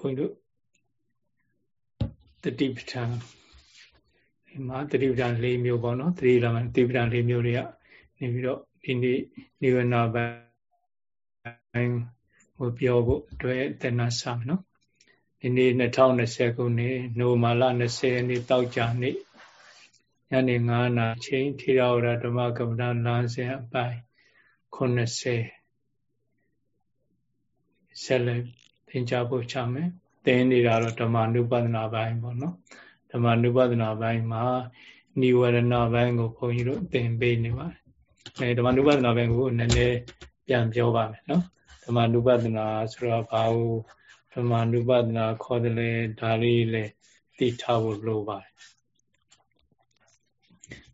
ခွန်တို့တတိပဋ္ဌာန်ဒီမှာတတိပဋ္ဌာန်၄မျိုးပေါ့နော်တတိလမ်းတတိပဋ္ဌာန်၄မျိုးတွေကနေပြီးတော့ဒီနေ့နိဝရဏပိုင်းဟိုပြောဖို့အတွက်တဏ္ဍဆာမယ်နော်ဒီနေ့2020ခုနှစ်နိုမာလ20ရက်နေ့တောက်ကြနေ့ညနေ9နာရီချိန်ထေရဝါဒဓမ္မကမ္မဋ္ဌာန်းလမ်းစဉ်အပိုင်း90ဆက်လက် သင်ကြားဖို့ချမယ်သင်နေတာတော့ဓမ္မနုပဒနာပိုင်းပေါ့နော်ဓမ္မနုပဒနာပိုင်းမှာနိဝရဏပိုင်းကိုဘုန်းကြီးတို့သင်ပေးနေပါတယ်အဲဓမ္မနုပဒနာပိုင်းကိုနည်းနည်းပြန်ပြောပါမယ်နော်ဓမ္မနုပဒနာဆိုတော့ဘာလို့ဓမ္မနုပဒနာခေါ်တယ်လဲဒါလေးလေသိထားဖို့လိုပါတယ်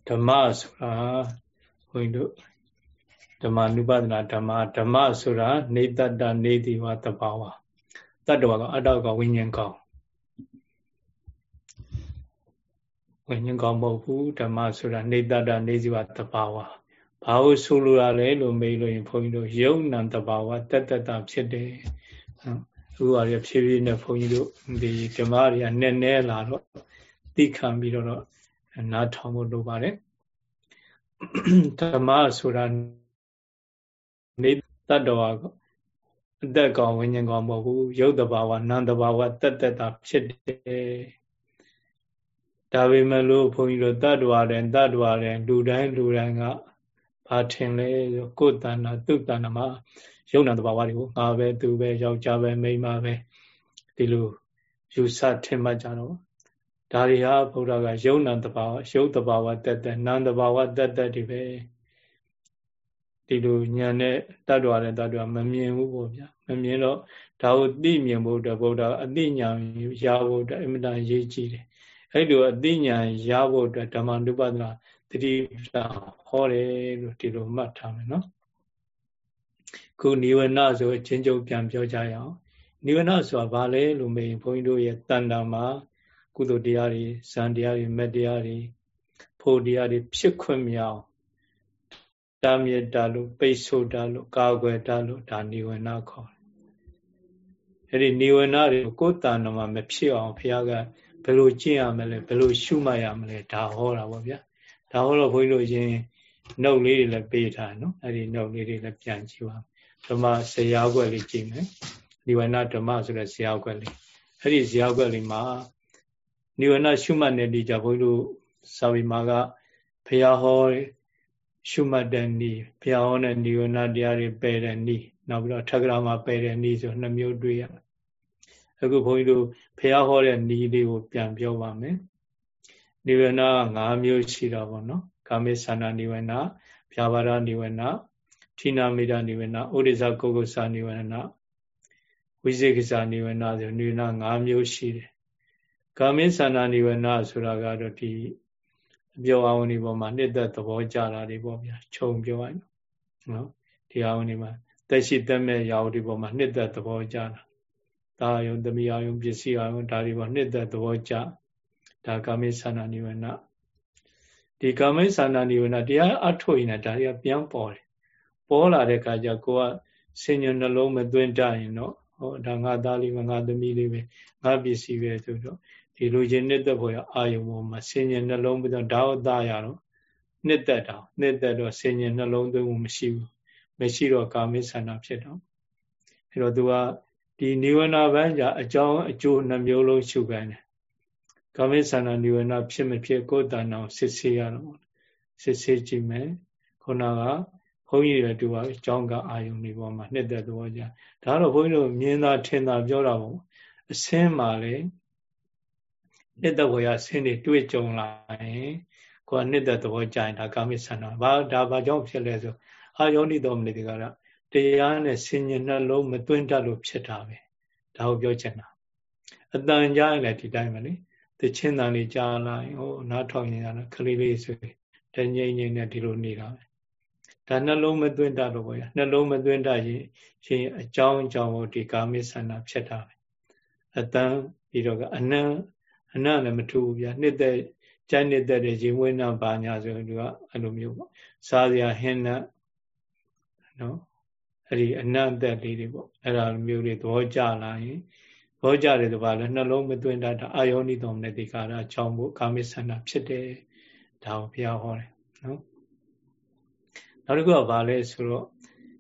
ဓမ္မဆိုတာဘုန်းကြီးတို့ဓမ္မနုပဒနာဓမ္မဓမ္မဆိုတာနေတတ္တနေတိဝတဘာဝ တတ္တဝါကအတ္တကဝိညာဉ်ကောင်ဝိညာဉ်ကောင်မဟုတ်ဘူးဓမ္မဆိုတာနေတတ္တနေစီဝတဘာဝဘာလို့ဆိုလိုရလဲလို့မေးလို့ရင်ဘုန်းကြီးတို့ယုံနံတဘာဝတတ္တတဖြစ်တယ်အခုအရဖြည်းဖြည်းနဲ့ဘုန်းကြီးတို့ဒီဓမ္မတွေကနည်းနည်းလာတော့သိခံပြီးတော့နားထောင်ဖို့လိုပါတယ်ဓမ္မဆိုတာနေတတ္တဝါ အသက်ကောင်ဝိညာဉ်ကောင်မဟုတ်ဘူးရုပ်တဘာဝနာမ်တဘာဝတတ္တတာဖြစ်တယ်ဒါပေမဲ့လို့ဘုန်းကြီးတို့တတ္တဝါတဲ့တတ္တဝါတဲ့လူတိုင်းလူတိုင်းကဘာထင်လဲဆိုကိုယ်တဏ္ဍသူတဏ္ဍမှာယုံနာတဘာဝတွေကိုငါပဲသူပဲယောက်ျားပဲမိန်းမပဲဒီလိုယူဆထင်မှတ်ကြတော့ဒါတွေဟာဘုရားကယုံနာတဘာဝယုတ်တဘာဝတက်တက်နာမ်တဘာဝတက်တက်တွေပဲ ဒီလိုညာနဲ့တတ်တော်တဲ့တတ်တော်မမြင်ဘူးပေါ့ဗျာမမြင်တော့ဒါကိုသိမြင်ဖို့အတွက်ဘုရားအသိဉာဏ်ရဖို့အတွက်အင်မတန်ရေးကြည့်တယ်အဲ့လိုအသိဉာဏ်ရဖို့အတွက်ဓမ္မနုပဒနာတတိပ္ပာဟောတယ်လို့ဒီလိုမှတ်ထားမယ်နော်ခုနိဝရဏဆိုအချင်းချုပ်ပြန်ပြောကြရအောင်နိဝရဏဆိုတာဘာလဲလို့မေးရင်ဘုန်းကြီးတို့ရဲ့တန်တာမှာကုသိုလ်တရားတွေဇန်တရားတွေမက်တရားတွေဖို့တရားတွေဖြစ်ခွင့်မြောင် တာမြတ်တာလို့ပိတ်ဆို့တာလို့ကာကွယ်တာလို့ဒါနိဝရဏခေါ်တယ်အဲ့ဒီနိဝရဏတွေကိုယ်တန်တော်မှာမဖြစ်အောင်ဘုရားကဘယ်လိုကျင့်ရမလဲဘယ်လိုရှုမှတ်ရမလဲဒါဟောတာပေါ့ဗျာဒါဟောတော့ဘုန်းကြီးတို့ရင်နှုတ်လေးတွေလည်းပေးထားနော်အဲ့ဒီနှုတ်လေးတွေလည်းပြန်ကြည့်ပါဓမ္မဇရာခွက်လေးကြည့်မယ်နိဝရဏဓမ္မဆိုတဲ့ဇရာခွက်လေးအဲ့ဒီဇရာခွက်လေးမှာနိဝရဏရှုမှတ်နေဒီကြဘုန်းကြီးတို့စာဝီမာကဘုရားဟော ရှုမှတ်တဲ့ဤဘုရားဟောတဲ့နိဝရဏတရားတွေပယ်တဲ့ဤနောက်ပြီးတော့ထက္ကရာမှာပယ်တဲ့ဤဆိုနှစ်မျိုးတွေ့ရအခုဘုန်းကြီးတို့ဘုရားဟောတဲ့ဤလေးကိုပြန်ပြောပါမယ်နိဝရဏ၅မျိုးရှိတော့ဗောနော်ကာမေသနာနိဝရဏဖြာပါရနိဝရဏဌိနာမိဒနိဝရဏဩရိဇကုက္ကုသနိဝရဏဝိဇေကဇာနိဝရဏဆိုနိဝရဏ၅မျိုးရှိတယ်ကာမေသနာနိဝရဏဆိုတာကတော့ဒီ အပြောအဝင်ဒီပေါ်မှာနှစ်သက်သဘောကြတာတွေပေါ့ဗျာခြုံပြောရနော်ဒီအဝင်ဒီမှာတက်ရှိတက်မဲ့ရာဟုဒီပေါ်မှာနှစ်သက်သဘောကြတာဒါယုံသမီးအယုံပစ္စည်းအယုံဒါတွေပေါ်နှစ်သက်သဘောကြဒါကာမိသနာနိဝရဏဒီကာမိသနာနိဝရဏတရားအထုတ်ရင်ဒါတွေကပြန်ပေါ်တယ်ပေါ်လာတဲ့အခါကျကိုကစဉ္ညာနှလုံးမသွင်းတတ်ရင်တော့ဟောဒါငါသားလေးပဲငါသမီးလေးပဲငါပစ္စည်းပဲဆိုတော့ ဒီလိုချင်းနှစ်သက်ဖို့ရအာယုံပေါ်မှာစဉ္ညာနှလုံးပြီးတော့ဓာတ်သားရတော့နှစ်သက်တာနှစ်သက်တော့စဉ္ညာနှလုံးသွင်းမှုမရှိဘူးမရှိတော့ကာမိသနာဖြစ်တော့အဲတော့သူကဒီနိဝရဏဘန်းကြအကြောင်းအကျိုးနှမျိုးလုံးရှုခိုင်းတယ်ကာမိသနာနိဝရဏဖြစ်မဖြစ်ကိုယ်တဏ္ဍာစစ်ဆေးရတော့စစ်ဆေးကြည့်မယ်ခုနကဘုန်းကြီးတွေတူပါအကြောင်းကအာယုန်ဒီပေါ်မှာနှစ်သက်သဘောကြဒါတော့ဘုန်းကြီးတို့မြင်သာထင်သာပြောတာပေါ့အစင်းမှာလေ နှစ်သက်ဝေယဆင်းတွေတွေ့ကြုံလာရင်ကိုယ်နှစ်သက်သဘောကြရင်ဒါကာမိဆန္ဒဘာဒါဘာကြောင့်ဖြစ်လဲဆိုအာယောနိတော်မလေးတွေကတရားနဲ့ဆင်ញနှလုံးမသွင်းတတ်လို့ဖြစ်တာပဲဒါကိုပြောချင်တာအတန်ကြားရင်လည်းဒီတိုင်းပဲလေတချင်းတန်လေးကြားလာရင်ဟိုနားထောင်နေတာခလေးလေးဆိုတငိမ့်ငိမ့်နဲ့ဒီလိုနေတာပဲဒါနှလုံးမသွင်းတတ်လို့ပေါ့ရနှလုံးမသွင်းတတ်ရင်ရှင်အကြောင်းအကြောင်းကိုဒီကာမိဆန္ဒဖြစ်တာပဲအတန်ပြီးတော့ကအနံ အနံလည်းမထူဘူးဗျာနှစ်သက်ကြိုက်နှစ်သက်တဲ့ရေမွေးနာပါညာဆိုရင်သူကအဲ့လိုမျိုးပေါ့စားစရာဟင်းနဲ့နော်အဲ့ဒီအနံ့သက်လေးတွေပေါ့အဲ့ဒါမျိုးတွေသဘောကျလာရင်ဘောကြတယ်တပါလဲနှလုံးမသွင်းတတ်တာအာယောနိတော်မနတိကာရအကြောင်းကိုကာမိဆန္ဒဖြစ်တယ်ဒါကိုဘုရားဟောတယ်နော်နောက်တစ်ခုကဘာလဲဆိုတော့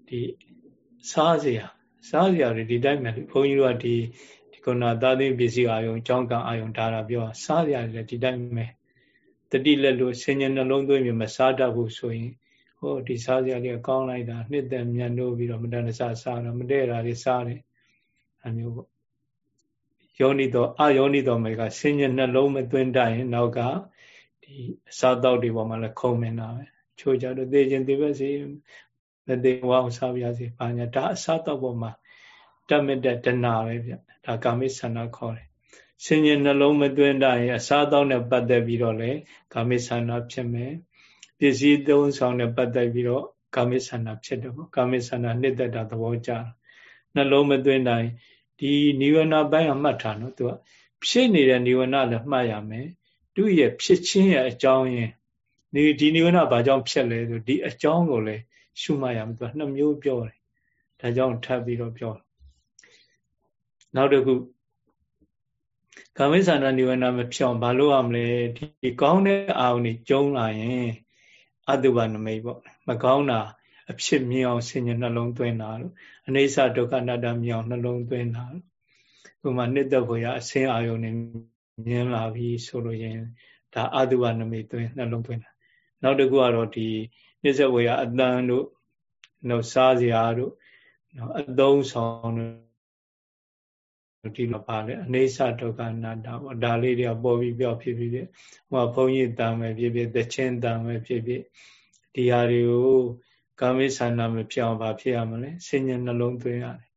ဒီစားစရာစားစရာတွေဒီတိုင်းပဲဘုန်းကြီးတို့ကဒီ ဒီကုဏသာသိပစ္စည်းအာယုံအကြောင်းကအာယုံဒါတာပြောစားစရာတွေလည်းဒီတိုင်းပဲတတိလက်လို့ဆင်ញနှလုံးသွင်းပြီးမစားတတ်ဘူးဆိုရင်ဟောဒီစားစရာလေးကောင်းလိုက်တာနှစ်သက်မြတ်နိုးပြီးတော့မတန်တဆစားတော့မတည့်တာတွေစားတယ်အမျိုးပေါ့ယောနိတော်အယောနိတော်မေကဆင်ញနှလုံးမသွင်းတတ်ရင်နောက်ကဒီအစားတောက်တွေပေါ်မှာလည်းခုံမင်တာပဲချိုးကြတော့သေခြင်းသေပဲစီမသေးဝအောင်စားပြရစီဘာညာဒါအစားတောက်ပေါ်မှာတတ်မဲ့တဲ့တဏှာပဲဗျ ဒါကာမိဆန္ဒခေါ်တယ်ဆင်ញနှလုံးမသွင်းတတ်ရင်အစားတောက်နဲ့ပတ်သက်ပြီးတော့လေကာမိဆန္ဒဖြစ်မယ်ပစ္စည်းသုံးဆောင်နဲ့ပတ်သက်ပြီးတော့ကာမိဆန္ဒဖြစ်တယ်ပေါ့ကာမိဆန္ဒနှစ်သက်တာသဘောကျနှလုံးမသွင်းတိုင်းဒီနိဝရဏပိုင်းအမှတ်ထားနော်သူကဖြစ်နေတဲ့နိဝရဏလည်းမှတ်ရမယ်သူ့ရဲ့ဖြစ်ချင်းရဲ့အကြောင်းရင်းဒီဒီနိဝရဏဘာကြောင့်ဖြစ်လဲဆိုဒီအကြောင်းကိုလည်းရှုမှတ်ရမယ်သူကနှစ်မျိုးပြောတယ်ဒါကြောင့်ထပ်ပြီးတော့ပြော နောက်တစ်ခုကာမိသန္တာနိဝရဏမဖြောင်းဘာလို့ရမလဲဒီကောင်းတဲ့အာရုံကြီးကျုံလာရင်အတုပနမိတ်ပေါ့မကောင်းတာအဖြစ်မြင်အောင်ဆင်ញနှလုံးသွင်းတာလို့အနေဆဒုက္ခအနတ္တမြင်အောင်နှလုံးသွင်းတာလို့ဥပမာနှစ်သက်ဖို့ရအစင်းအာယုန်နဲ့မြင်လာပြီဆိုလို့ရင်ဒါအတုပနမိတ်သွင်းနှလုံးသွင်းတာနောက်တစ်ခုကတော့ဒီနှစ်သက်ဖို့ရအတန်တို့နောက်စားစရာတို့နော်အသုံးဆောင်တို့ ဒီလိုပါလေအနေဆဒုက္ခအနတ္တပေါ့ဒါလေးတွေကပေါ်ပြီးပြောဖြစ်ဖြစ်ဖြစ်ဟိုဘုန်းကြီးတန်မယ်ဖြစ်ဖြစ်တချင်းတန်မယ်ဖြစ်ဖြစ်ဒီဟာတွေကိုကာမိဆန္ဒမဖြစ်အောင်ဘာဖြစ်ရမလဲဆင်ញနှလုံးသွင်းရတယ်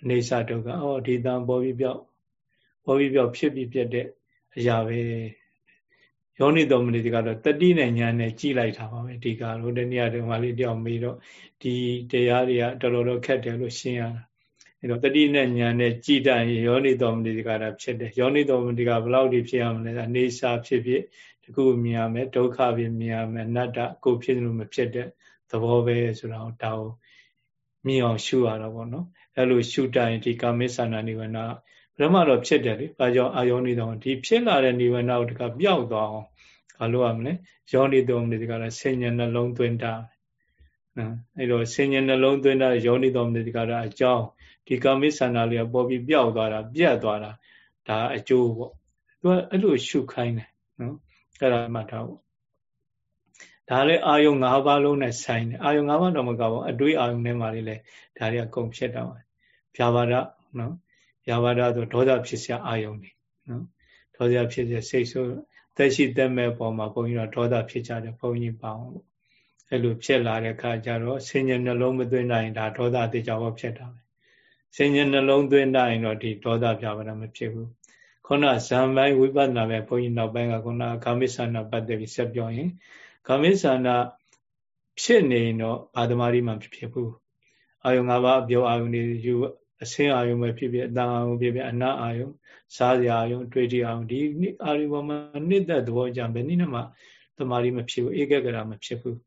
အနေဆဒုက္ခအော်ဒီတန်ပေါ်ပြီးပြောက်ပေါ်ပြီးပြောက်ဖြစ်ပြီးပြတ်တဲ့အရာပဲယောနိတော်မနိတိကတော့တတိနဲ့ညာနဲ့ကြည်လိုက်တာပါပဲဒီကလို့တနည်းအားဖြင့်မလေးတယောက်မေးတော့ဒီတရားတွေကတော်တော်တော့ခက်တယ်လို့ရှင်းရတာ အဲတော့တတိနဲ့ညာနဲ့ကြည်တတ်ရင်ယောနိတော်မနိတိကတော့ဖြစ်တယ်ယောနိတော်မနိတိကဘယ်လောက်ဒီဖြစ်ရမလဲအနေစာဖြစ်ဖြစ်တခုမြင်ရမယ်ဒုက္ခဖြစ်မြင်ရမယ်အနတ္တကိုဖြစ်လို့မဖြစ်တဲ့သဘောပဲဆိုတော့ဒါကိုမြင်အောင်ရှုရတာပေါ့နော်အဲလိုရှုတိုင်းဒီကာမိသနာနိဝရဏဘယ်မှတော့ဖြစ်တယ်လေဘာကြောင့်အာယောနိတော်ဒီဖြစ်လာတဲ့နိဝရဏကိုတကပျောက်သွားအောင်ဘာလို့ရမလဲယောနိတော်မနိတကလည်းဆင်ញနှလုံးသွင်းတာနော်အဲလိုဆင်ញနှလုံးသွင်းတာယောနိတော်မနိတကလည်းအကြောင်း ဒီကာမိသနာလေးကပေါ်ပြီးပျောက်သွားတာပြတ်သွားတာဒါအကျိုးပေါ့သူကအဲ့လိုရှုခိုင်းတယ်နော်အဲ့ဒါမှတ်ထားဖို့ဒါလည်းအာယုံ၅ပါးလုံးနဲ့ဆိုင်တယ်အာယုံ၅ပါးတော့မကဘူးအတွေးအာယုံထဲမှာလေးလဲဒါတွေကကုန်ဖြစ်တော့ဗျာပါဒနော်ဗျာပါဒဆိုဒေါသဖြစ်စရာအာယုံနေနော်ဒေါသဖြစ်စရာစိတ်ဆိုးသက်ရှိသက်မဲ့ပုံမှာဘုန်းကြီးတော့ဒေါသဖြစ်ကြတယ်ဘုန်းကြီးပါအောင်အဲ့လိုဖြစ်လာတဲ့အခါကျတော့ဆင်ញနှလုံးမသွင်းနိုင်ဒါဒေါသတေချာဘောဖြစ်တာပဲ ဆင်ញနှလုံးသွင်းနိုင်တော့ဒီဒေါသဗျာပါဒမဖြစ်ဘူးခုနဇံပိုင်းဝိပဿနာပဲဘုန်းကြီးနောက်ပိုင်းကခုနကာမိသနာပတ်သက်ပြီးဆက်ပြောရင်ကာမိသနာဖြစ်နေတော့ဘာသမารီမှဖြစ်ဘူးအာယုံ၅ပါးအပြောအာယုံတွေယူအစင်းအာယုံပဲဖြစ်ဖြစ်အတန်အာယုံဖြစ်ဖြစ်အနတ်အာယုံစားစရာအာယုံတွေ့တီအာယုံဒီအာယုံပေါ်မှာနှစ်သက်သဘောကြဘယ်နည်းနဲ့မှသမารီမဖြစ်ဘူးဧကဂရမဖြစ်ဘူး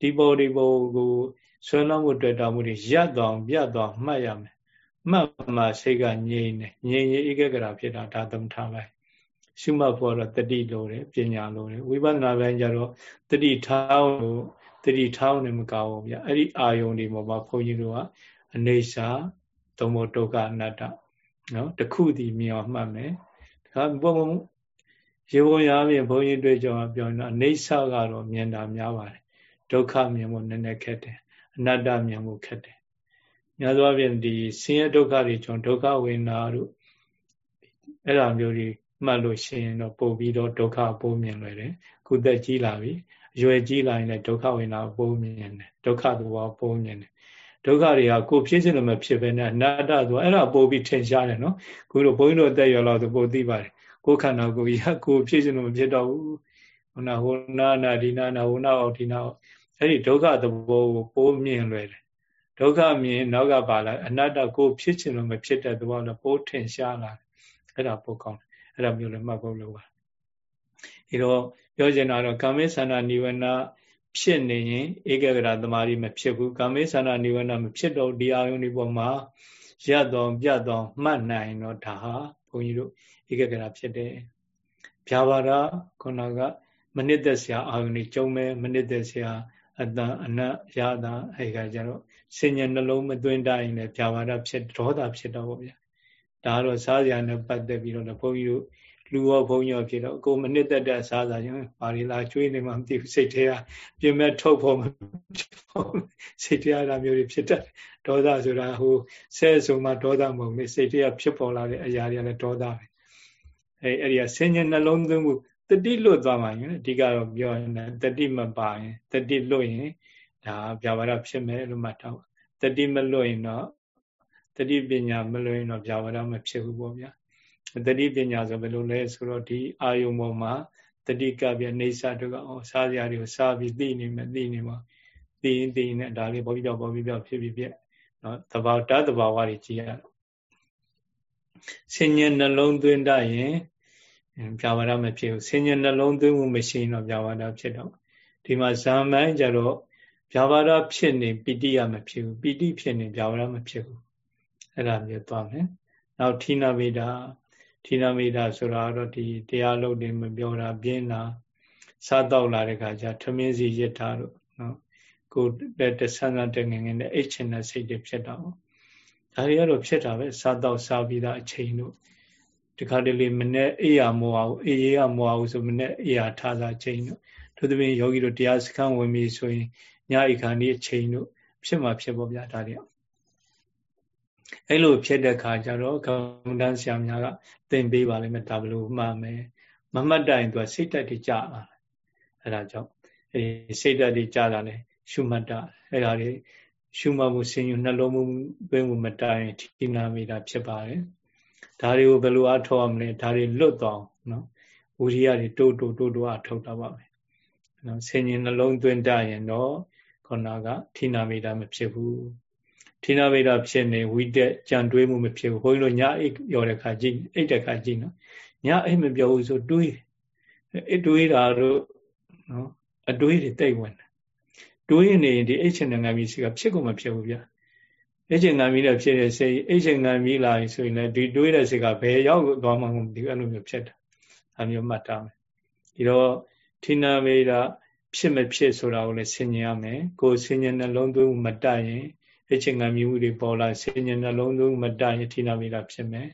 ဒီပေါ်ဒီပေါ်ကိုဆွဲလောင်းမှုတွေ့တာမှုတွေရပ်သွားပြတ်သွားမှတ်ရမယ် မှတ်မှစိတ်ကငြိမ်တယ်ငြိမ်ရင်ဧကဂရဖြစ်တာဒါသမထပိုင်းရှုမှတ်ဖို့တော့တတိလိုတယ်ပညာလိုတယ်ဝိပဿနာပိုင်းကျတော့တတိထောင်းလို့တတိထောင်းနေမကောင်းဘူးဗျအဲ့ဒီအာယုန်ဒီပေါ်မှာဘုန်းကြီးတို့ကအနေစာသုံးဖို့ဒုက္ခအနတ္တနော်တခုတည်းမြင်အောင်မှတ်မယ်ဒါကဘုံရေပုံရအပြင်ဘုန်းကြီးတွေ့ကြအောင်ပြောရင်တော့အနေစာကတော့မြင်တာများပါတယ်ဒုက္ခမြင်ဖို့နည်းနည်းခက်တယ်အနတ္တမြင်ဖို့ခက်တယ် များသောအားဖြင့်ဒီဆင်းရဲဒုက္ခတွေကြောင့်ဒုက္ခဝေဒနာတို့အဲ့လိုမျိုးတွေမှတ်လို့ရှိရင်တော့ပို့ပြီးတော့ဒုက္ခပိုးမြင်လွယ်တယ်ခုသက်ကြီးလာပြီအရွယ်ကြီးလာရင်လည်းဒုက္ခဝေဒနာပိုးမြင်တယ်ဒုက္ခသဘောပိုးမြင်တယ်ဒုက္ခတွေကကိုဖြစ်ခြင်းလည်းမဖြစ်ပဲနဲ့အနတ္တဆိုအဲ့ဒါပို့ပြီးထင်ရှားတယ်နော်ခုလိုဘုန်းကြီးတို့အသက်ရောလောက်ဆိုပို့သိပါတယ်ကိုယ်ခန္ဓာကိုယ်ကြီးကိုဖြစ်ခြင်းလည်းမဖြစ်တော့ဘူးဟိုနာဟိုနာနာဒီနာနာဟိုနာအောက်ဒီနာအဲ့ဒီဒုက္ခသဘောကိုပိုးမြင်လွယ်တယ် ဒုက္ခမြင်နောက်ကပါလာအနတ္တကိုဖြစ်ခြင်းလည်းမဖြစ်တဲ့သဘောနဲ့ပိုးထင်ရှားလာတယ်အဲ့ဒါပိုကောင်းတယ်အဲ့ဒါမျိုးလည်းမှတ်ဖို့လိုပါဒီတော့ပြောချင်တာတော့ကာမေသန္တာနိဝရဏဖြစ်နေရင်ဧကဂရသမารီမဖြစ်ဘူးကာမေသန္တာနိဝရဏမဖြစ်တော့ဒီအာယုန်ဒီပေါ်မှာရတော့ပြတ်တော့မှတ်နိုင်တော့ဒါဟာဘုန်းကြီးတို့ဧကဂရဖြစ်တယ်ဗျာပါဒခုနကမနစ်သက်စရာအာယုန်ကြီးကျုံမဲ့မနစ်သက်စရာအတန်အနတ်ရတာအဲကကြတော့ စဉ္ညာနှလုံးမသွင်းတိုင်းလည်းဗျာပါဒဖြစ်ဒေါသဖြစ်တော့ဗောဗျာဒါကတော့စားစရာနဲ့ပတ်သက်ပြီးတော့ဘုန်းကြီးတို့လူရောဘုံရောဖြစ်တော့ကိုမနစ်သက်တဲ့စားစားရင်ပါရီလာကျွေးနေမှမသိဘူးစိတ်ထဲကပြင်မဲ့ထုတ်ဖို့စိတ်ထဲကမျိုးတွေဖြစ်တတ်ဒေါသဆိုတာဟိုဆဲဆုံမှဒေါသမဟုတ်လေစိတ်ထဲကဖြစ်ပေါ်လာတဲ့အရာတွေကလည်းဒေါသပဲအဲအဲ့ဒီကဆင်းရဲနှလုံးသွင်းမှုတတိလွတ်သွားမှရင်အဓိကတော့ပြောရင်တတိမပါရင်တတိလွတ်ရင် ဒါဗျာပါဒဖြစ်မယ်လို့မှတ်ထားပါတတိမလွတ်ရင်တော့တတိပညာမလွတ်ရင်တော့ဗျာပါဒမဖြစ်ဘူးပေါ့ဗျာတတိပညာဆိုဘယ်လိုလဲဆိုတော့ဒီအာယုံပေါ်မှာတတိကပြနေစာတို့ကအော်စားစရာတွေကိုစားပြီးသိနေမယ်သိနေမှာသိရင်သိရင်ဒါလေးပေါ်ပြီးပြောက်ပေါ်ပြီးပြောက်ဖြစ်ပြီးပြက်နော်တဘာတတဘာဝတွေကြည်ရတော့ဆင်ញံနှလုံးသွင်းတတ်ရင်ပြာဝါဒမဖြစ်ဘူးဆင်ញံနှလုံးသွင်းမှုမရှိရင်တော့ပြာဝါဒဖြစ်တော့ဒီမှာဇာမန်ကြတော့ ပြာဝါဒဖြစ်နေပိဋိယမဖြစ်ဘူးပိဋိဖြစ်နေပြာဝါဒမဖြစ်ဘူးအဲ့ဒါမျိုးသွားမယ်နောက်ဌိနမိတာဌိနမိတာဆိုတာတော့ဒီတရားလုံးတွေမပြောတာပြင်းတာစားတော့လာတဲ့ခါကျထမင်းစီရစ်ထားတော့နော်ကိုယ်တဆန်းဆန်းတငငယ်နဲ့အိတ်ချင်တဲ့စိတ်တွေဖြစ်တော့ဒါတွေကတော့ဖြစ်တာပဲစားတော့စားပြီးသားအချိန်တို့ဒီခါတလေမနဲ့အေးရမောအောင်အေးရမောအောင်ဆိုမနဲ့အေးရထားစားချိန်တို့သူသဖြင့်ယောဂီတို့တရားစခန်းဝင်ပြီဆိုရင် ညအိခါနေ့အချိန်တို့ဖြစ်မှာဖြစ်ပေါ့ဗျာဒါတွေအဲ့လိုဖြစ်တဲ့ခါကျတော့ကမ္မဋ္ဌာန်းဆရာများကသင်ပေးပါလိမ့်မယ်ဒါဘလို့မှတ်မယ်မမှတ်တိုင်သူကစိတ်တက်တွေကြာလာအဲ့ဒါကြောင့်အဲ့ဒီစိတ်တက်တွေကြာလာတယ်ရှုမှတ်တာအဲ့ဒါတွေရှုမှတ်မှုစဉ်ယူနှလုံးမှုသွင်းမှုမတိုင်ထိနာမိတာဖြစ်ပါတယ်ဒါတွေကိုဘယ်လိုအထောက်ရမလဲဒါတွေလွတ်သွားအောင်နော်ဝိရိယတွေတိုးတိုးတိုးတိုးအထောက်တာပါပဲနော်စဉ်ယူနှလုံးသွင်းတတ်ရင်တော့ ခေါနာကထိနာမိတာမဖြစ်ဘူးထိနာမိတာဖြစ်နေဝိတက်ကြံတွေးမှုမဖြစ်ဘူးဘုန်းကြီးတို့ညအိတ်ပြောတဲ့ခါကြည့်အိတ်တဲ့ခါကြည့်နော်ညအိတ်မပြောဘူးဆိုတွေးအိတ်တွေးတာတို့နော်အတွေးတွေတိတ်ဝင်တွေးနေဒီအိတ်ချင်ငံမီစီကဖြစ်ကုန်မဖြစ်ဘူးဗျအိတ်ချင်ငံမီနဲ့ဖြစ်တဲ့စိတ်အိတ်ချင်ငံမီလာဆိုရင်လည်းဒီတွေးတဲ့စိတ်ကဘယ်ရောက်သွားမှမသိဘူးအဲ့လိုမျိုးဖြစ်တာအမျိုးမှတ်ထားမယ်ဒီတော့ထိနာမေတာ ဖြစ်မဖြစ်ဆိုတာကိုလည်းဆင်ញင်ရမယ်ကိုယ်ဆင်ញင်နှလုံးသွင်းမတတ်ရင်အိတ်ချင်ငံမီမှုတွေပေါ်လာဆင်ញင်နှလုံးသွင်းမတတ်ရင်ထိနာမေတာဖြစ်မယ်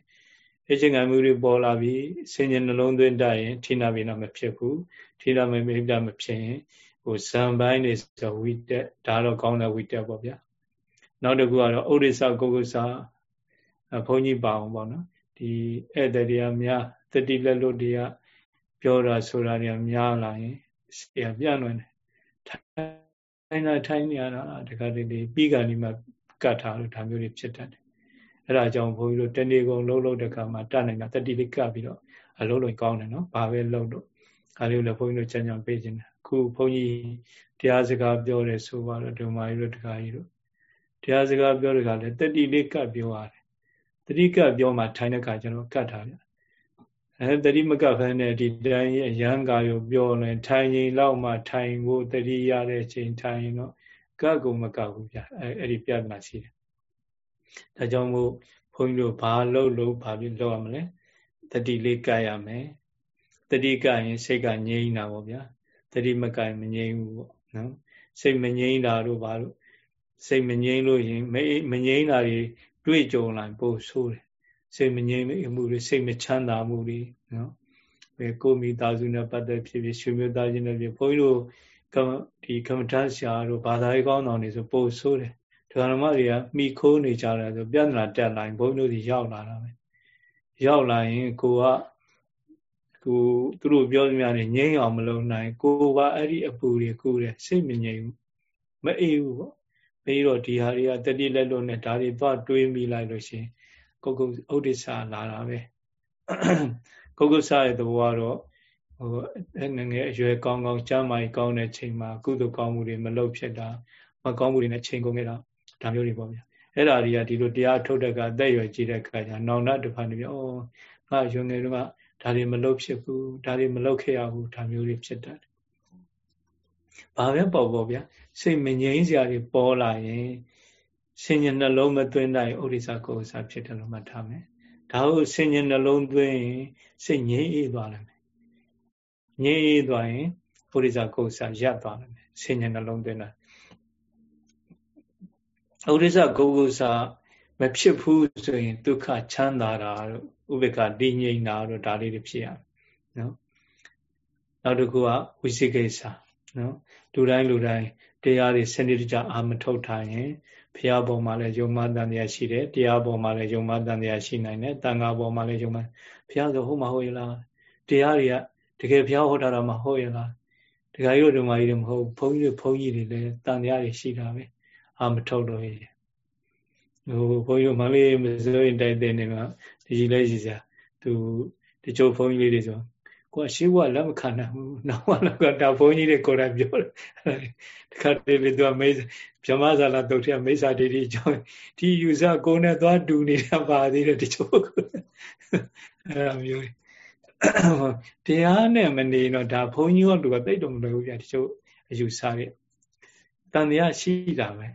အိတ်ချင်ငံမီတွေပေါ်လာပြီးဆင်ញင်နှလုံးသွင်းတတ်ရင်ထိနာမေတာမဖြစ်ဘူးထိနာမေတာမဖြစ်ရင်ဟိုဇံပိုင်းနေဆိုဝိတက်ဒါတော့ကောင်းတဲ့ဝိတက်ပေါ့ဗျာနောက်တစ်ခုကတော့ဥရိစ္ဆကုက္ကုဆာဘုန်းကြီးပါအောင်ပေါ့နော်ဒီဧည့်သည်တရားများတတိလက်လို့တရားပြောတာဆိုတာတွေများလာရင် ဆရာပြန့်လွင်တယ်ထိုင်တာထိုင်နေရတာတခါတည်းပြီးကနေမှကတ်ထားလို့ဒါမျိုးတွေဖြစ်တတ်တယ်အဲ့ဒါကြောင့်ဘုန်းကြီးတို့တနေ့ကုန်လှုပ်လှုပ်တဲ့ခါမှာတတ်နိုင်တာတတိလေးကပ်ပြီးတော့အလုံးလုံးကောင်းတယ်နော်ဘာပဲလှုပ်တော့ဒါလေးကိုလည်းဘုန်းကြီးတို့ကြံကြံပေးခြင်းတယ်ခုဘုန်းကြီးတရားစကားပြောတယ်ဆိုပါတော့ဒုမာကြီးတို့တခါကြီးတို့တရားစကားပြောတဲ့ခါလဲတတိလေးကတ်ပြောရတယ်တတိကတ်ပြောမှထိုင်တဲ့ခါကျတော့ကတ်တာဗျ အဲတတိမကတ်ဖဲနဲ့ဒီတိုင်းအရန်ကာကိုပြောရင်ထိုင်ရင်လောက်မှထိုင်ဖို့တတိရတဲ့ချိန်ထိုင်ရင်တော့ကတ်ကိုမကတ်ဘူးဗျအဲအဲ့ဒီပြဿနာရှိတယ်ဒါကြောင့်မို့ဘုန်းကြီးတို့ဘာလို့လို့ဘာပြီးလုပ်ရမလဲတတိလေးကတ်ရမယ်တတိကရင်စိတ်ကငြိမ်းတာပေါ့ဗျာတတိမကင်မငြိမ်းဘူးပေါ့နော်စိတ်မငြိမ်းတာတို့ဘာလို့စိတ်မငြိမ်းလို့ရင်မငြိမ်းတာတွေတွေ့ကြုံလာပို့ဆိုးတယ် စိတ်မငြိမ်းမှုတွေစိတ်မချမ်းသာမှုတွေနော်ဘယ်ကိုမိသားစုနဲ့ပတ်သက်ဖြစ်ဖြစ်ရှင်မျိုးသားချင်းတွေဖြစ်ဘုန်းကြီးတို့ဒီကမ္မထဆရာတို့ဘာသာရေးကောင်းတော်နေဆိုပို့ဆိုးတယ်ဒကာမတွေကမိခိုးနေကြတယ်ဆိုပြဿနာတက်လာရင်ဘုန်းကြီးတို့ဒီရောက်လာတာပဲရောက်လာရင်ကိုကကိုသူတို့ပြောသမျှနေငြိမ်းအောင်မလုပ်နိုင် ကိုကအဲ့ဒီအပူတွေကူတယ်စိတ်မငြိမ်ဘူးမအေးဘူးပေါ့ပြီးတော့ဒီဟာတွေကတတိလက်လို့နဲ့ဒါတွေသွားတွေးမိလိုက်လို့ရှင် ကုတ်ကုတ်ဥဒိစ္စလာတာပဲကုတ်ကုတ်ဆရဲ့သဘောကတော့ဟိုအဲ့ငယ်အရွယ်ကောင်းကောင်းကျမ်းမာရေးကောင်းတဲ့ချိန်မှာကုသိုလ်ကောင်းမှုတွေမလုပ်ဖြစ်တာမကောင်းမှုတွေနဲ့ချိန်ကုန်ခဲ့တာဒါမျိုးတွေပေါ့ဗျာအဲ့ဒါတွေကဒီလိုတရားထုတ်တဲ့ကအသက်ရွယ်ကြီးတဲ့ခါကျနောင်တတစ်ဖန်နေပြီဩငါရွငယ်တုန်းကဒါတွေမလုပ်ဖြစ်ဘူးဒါတွေမလုပ်ခဲ့ရဘူးဒါမျိုးတွေဖြစ်တတ်တယ်။ဘာပဲပေါ်ပေါ်ဗျာစိတ်မငြိမ်းစရာတွေပေါ်လာရင် ဆင်ញနှလုံးမသွင်းတိုင်းဥရိစ္ဆကိုဥစ္စာဖြစ်တယ်လို့မှတ်ထားမယ်ဒါဟုတ်ဆင်ញနှလုံးသွင်းရင်စိတ်ငြိမ်းအေးသွားလိမ့်မယ်ငြိမ်းအေးသွားရင်ဥရိစ္ဆကိုဥစ္စာရပ်သွားလိမ့်မယ်ဆင်ញနှလုံးသွင်းတာဥရိစ္ဆကိုဥစ္စာမဖြစ်ဘူးဆိုရင်ဒုက္ခချမ်းသာတာတို့ဥပေက္ခတည်ငြိမ်တာတို့ဒါလေးတွေဖြစ်ရနော်နောက်တစ်ခုကဝိသိကိစ္စနော်လူတိုင်းလူတိုင်းတရားတွေစနစ်တကျအာမထုတ်ထားရင် ဘုရားပေါ်မှာလည်းယုံမှန်တန်တရားရှိတယ်တရားပေါ်မှာလည်းယုံမှန်တန်တရားရှိနိုင်တယ်တန်ခါပေါ်မှာလည်းယုံမှန်ဘုရားဆိုဟုတ်မှာဟုတ်ရလားတရားတွေကတကယ်ဘုရားဟောတာတော့မဟုတ်ရလားတခါကြီးတို့ဓမ္မကြီးတွေမဟုတ်ဘုန်းကြီးတွေဘုန်းကြီးတွေလည်းတန်တရားတွေရှိတာပဲအာမထုတ်လို့ရဟိုဘုန်းကြီးတို့မလေးမစိုးရင်တိုက်တဲ့နေမှာဒီကြီးလဲရှိစားသူတချို့ဘုန်းကြီးလေးတွေဆို ကိုကရှေးဘဝလက်မခံနိုင်ဘူးနောက်ဘဝကဒါဘုန်းကြီးတွေကိုယ်တိုင်ပြောတယ်တခါတည်းလေသူကမေးဗြဟ္မဇာလာတုတ်ထမိစ္ဆာဒိဋ္ဌိကြောင့်ဒီယူဇကိုနဲ့သွားတူနေတာပါသေးတယ်တချို့အဲ့လိုမျိုးတရားနဲ့မနေတော့ဒါဘုန်းကြီးတို့ကတိတ်တော့မလို့ဘူးဗျာတချို့အယူဆတွေတန်တရားရှိတာပဲ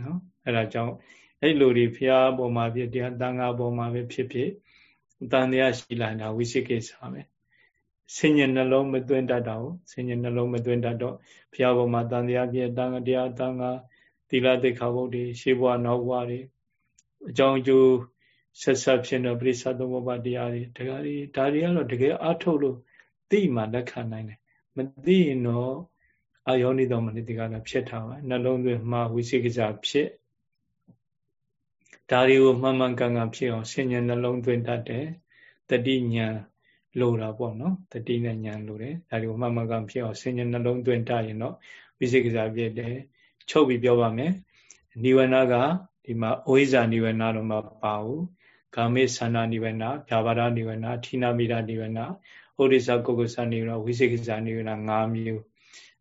နော်အဲ့ဒါကြောင့်အဲ့လိုတွေဖျားပေါ်မှာဖြစ်တရားတန်ခါပေါ်မှာပဲဖြစ်ဖြစ်တန်တရားရှိလာတာဝိသိကိစ္စပဲ ဆင်ញနှလုံးမသွင်းတတ်တာကိုဆင်ញနှလုံးမသွင်းတတ်တော့ဘုရားပေါ်မှာတန်တရားပြည့်တန်တရားတန်ခါသီလသိက္ခာဘုတ်တွေရှေးဘဝနောက်ဘဝတွေအကြောင်းအကျိုးဆက်ဆက်ဖြစ်တဲ့ပရိသတ်သုံးပါးတရားတွေဒါကြတွေဒါတွေကတော့တကယ်အထုတ်လို့သိမှလက်ခံနိုင်တယ်မသိရင်တော့အာယောနိတော်မနိတိကတော့ဖြစ်ထားပါနှလုံးသွင်းမှာဝိသိကိစ္စဖြစ်ဒါတွေကိုမှန်မှန်ကန်ကန်ဖြစ်အောင်ဆင်ញံနှလုံးသွင်းတတ်တယ်တတိညာ လိုတာပေါ့နော်တတိနဲ့ညာလိုတယ်ဒါတွေကိုမှန်မှန်ကန်ဖြစ်အောင်ဆင်ញံနှလုံးသွင်းတတ်ရင်တော့ဝိသိကိစ္စဖြစ်တယ်ချုပ်ပြီးပြောပါမယ်နိဝရဏကဒီမှာအိုဣဇာနိဝရဏတော့မပါဘူးကာမေသန္တာနိဝရဏဖြာပါဒနိဝရဏဌိနာမိတာနိဝရဏဩရိဇာကုက္ကုသနိဝရဏဝိသိကိစ္စနိဝရဏ၅မျိုး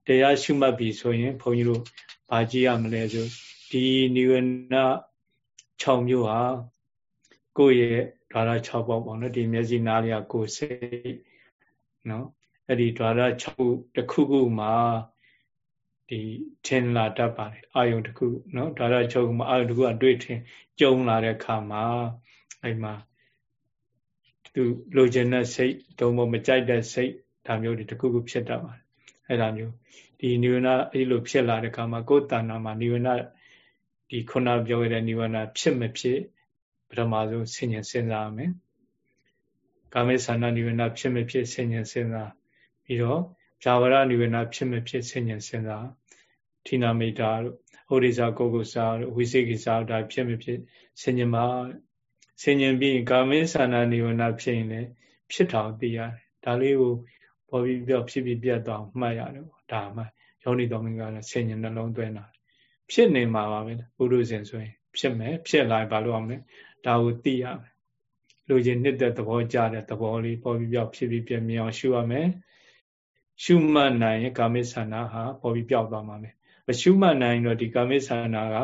တရားရှုမှတ်ပြီဆိုရင်ဘုန်းကြီးတို့ဘာကြည့်ရမလဲဆိုဒီနိဝရဏ6မျိုးဟာကိုယ့်ရဲ့ ဓာရ6ပေါက်ပေါ့နော်ဒီမျက်စိနားလေးကကိုယ်စိတ်နော်အဲ့ဒီဓာရ6တစ်ခုခုမှာဒီထင်လာတတ်ပါတယ်အာယုံတစ်ခုနော်ဓာရ6ခုမှာအာယုံတစ်ခုကတွေ့ထင်ကြုံလာတဲ့အခါမှာအဲ့မှာသူလိုချင်တဲ့စိတ်တုံးမမကြိုက်တဲ့စိတ်ဒါမျိုးတွေတစ်ခုခုဖြစ်တတ်ပါတယ်အဲ့ဒါမျိုးဒီနိဝရဏအဲ့လိုဖြစ်လာတဲ့အခါမှာကိုယ်တဏ္ဍာမှာနိဝရဏဒီခုနပြောခဲ့တဲ့နိဗ္ဗာန်ဖြစ်မဖြစ် ပထမဆုံးဆင်ញင်စဉ်းစားရမယ်ကာမေသန္တာနိဗ္ဗာန်ဖြစ်မဖြစ်ဆင်ញင်စဉ်းစားပြီးတော့ဇာဝရနိဗ္ဗာန်ဖြစ်မဖြစ်ဆင်ញင်စဉ်းစားဌိနာမိတာတို့ဟောရိဇာကိုကုစာတို့ဝိသေကိစာဒါဖြစ်မဖြစ်ဆင်ញင်ပါဆင်ញင်ပြီးကာမေသန္တာနိဗ္ဗာန်ဖြစ်ရင်လည်းဖြစ်တာကိုသိရတယ်ဒါလေးကိုပေါ်ပြီးပြောဖြစ်ပြီးပြတ်သွားမှတ်ရတယ်ပေါ့ဒါမှယောနိတော်မင်္ဂလာဆင်ញင်နှလုံးသွင်းတာဖြစ်နေမှာပါပဲပုရုဇဉ်ဆိုရင်ဖြစ်မယ်ဖြစ်လာဘာလို့အောင်လဲ ဒါကိုသိရမယ်လူချင်းနှစ်သက်သဘောကြတဲ့သဘောလေးပေါ်ပြီးပြောက်ဖြစ်ပြီးပြမြအောင်ရှုရမယ်ရှုမှတ်နိုင်ရင်ကာမိဆန္ဒဟာပေါ်ပြီးပြောက်သွားမှာမယ်မရှုမှတ်နိုင်တော့ဒီကာမိဆန္ဒက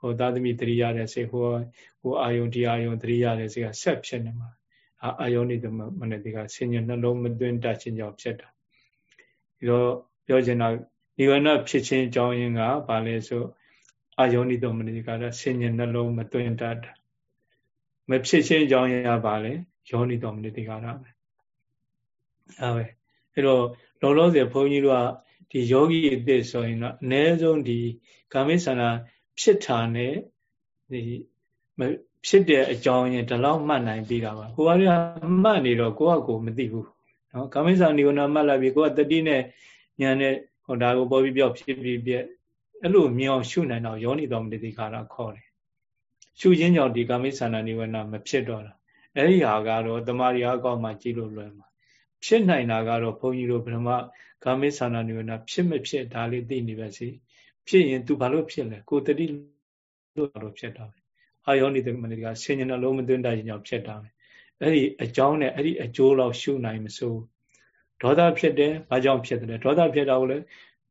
ဟိုသာသမီတရိရတဲ့စိတ်ဟိုဟိုအာယုန်ဒီအာယုန်တရိရတဲ့စိတ်ကဆက်ဖြစ်နေမှာအာအာယုန်နေမနဲ့ဒီကဆင်ញနှလုံးမသွင်းတတ်ခြင်းကြောင့်ဖြစ်တာဒီတော့ပြောချင်တာဒီဝဏဖြစ်ခြင်းအကြောင်းရင်းကဘာလဲဆိုအာယောနိတော်မနိကတော့ဆင်ញနှလုံးမသွင်းတတ်တာ မဖြစ်ချင်းအကြောင်းရပါလေယောနိတော်မနိတိကတော့ပဲအဲပဲအဲ့တော့လောလောဆယ်ဘုန်းကြီးတို့ကဒီယောဂီအစ်ဆိုရင်တော့အ ਨੇ ဆုံးဒီကာမိဆန္ဒဖြစ်တာနဲ့ဒီဖြစ်တဲ့အကြောင်းရင်းဒီလောက်မှတ်နိုင်ပြီးတာပါဟိုကမှတ်နေတော့ကိုယ့်အကိုမသိဘူးနော်ကာမိဆန္ဒနိဝရဏမှတ်လိုက်ပြီးကိုယ်ကတတိနဲ့ညာနဲ့ဟောဒါကိုပေါ်ပြီးပြောက်ဖြစ်ပြီးပြက်အဲ့လိုမြင်အောင်ရှုနိုင်တော့ယောနိတော်မတိခါရခေါ်တယ် ရှုခြင်းကြောင့်ဒီကာမိဆန္ဒနိဝရဏမဖြစ်တော့တာအဲ့ဒီဟာကတော့တမာရီအကောက်မှကြည့်လို့လွယ်မှာဖြစ်နိုင်တာကတော့ဘုန်းကြီးတို့ဗြဟ္မကာမိဆန္ဒနိဝရဏဖြစ်မဖြစ်ဒါလေးသိနေပါစေဖြစ်ရင် तू ဘာလို့ဖြစ်လဲကိုတတိလို့တော့ဖြစ်တာပဲအာယောနိတော်မတိကဆင်ញနှလုံးမသွင်းတတ်ခြင်းကြောင့်ဖြစ်တာပဲအဲ့ဒီအကြောင်းနဲ့အဲ့ဒီအကျိုးလောက်ရှုနိုင်မစိုးဒေါသဖြစ်တယ်ဘာကြောင့်ဖြစ်တယ်ဒေါသဖြစ်တာကိုလည်း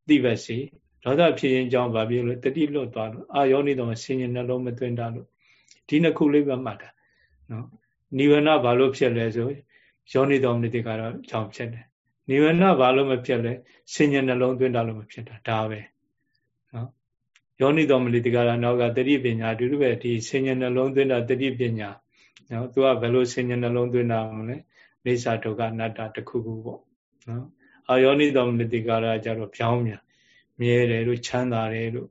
သိပါစေဒေါသဖြစ်ရင်ကြောင့်ဗာပြေလို့တတိလွတ်သွားလို့အာယောနေတော့ဆင်ញနှလုံးမသွင်းတာလို့ ဒီနှစ်ခုလေးပဲမှတ်တာနော်နိဗ္ဗာန်ဘာလို့ဖြစ်လဲဆိုယောနေတော်မနိတိကတော့ကြောင့်ဖြစ်တယ်နိဗ္ဗာန်ဘာလို့မဖြစ်လဲဆင်ញနှလုံးသွင်းတာလို့မဖြစ်တာဒါပဲနော် ယောနိတော်မလီတကာရနောက်ကတတိပညာအတူတူပဲဒီဆင်ញနှလုံးသွင်းတာတတိပညာနော်သူကဘယ်လိုဆင်ញနှလုံးသွင်းတာမလဲနေစာဒုက္ခအနတ္တတစ်ခုခုပေါ့နော်အာယောနိတော်မလီတကာရကြတော့ပြောင်းမြန်မြဲတယ်လို့ချမ်းသာတယ်လို့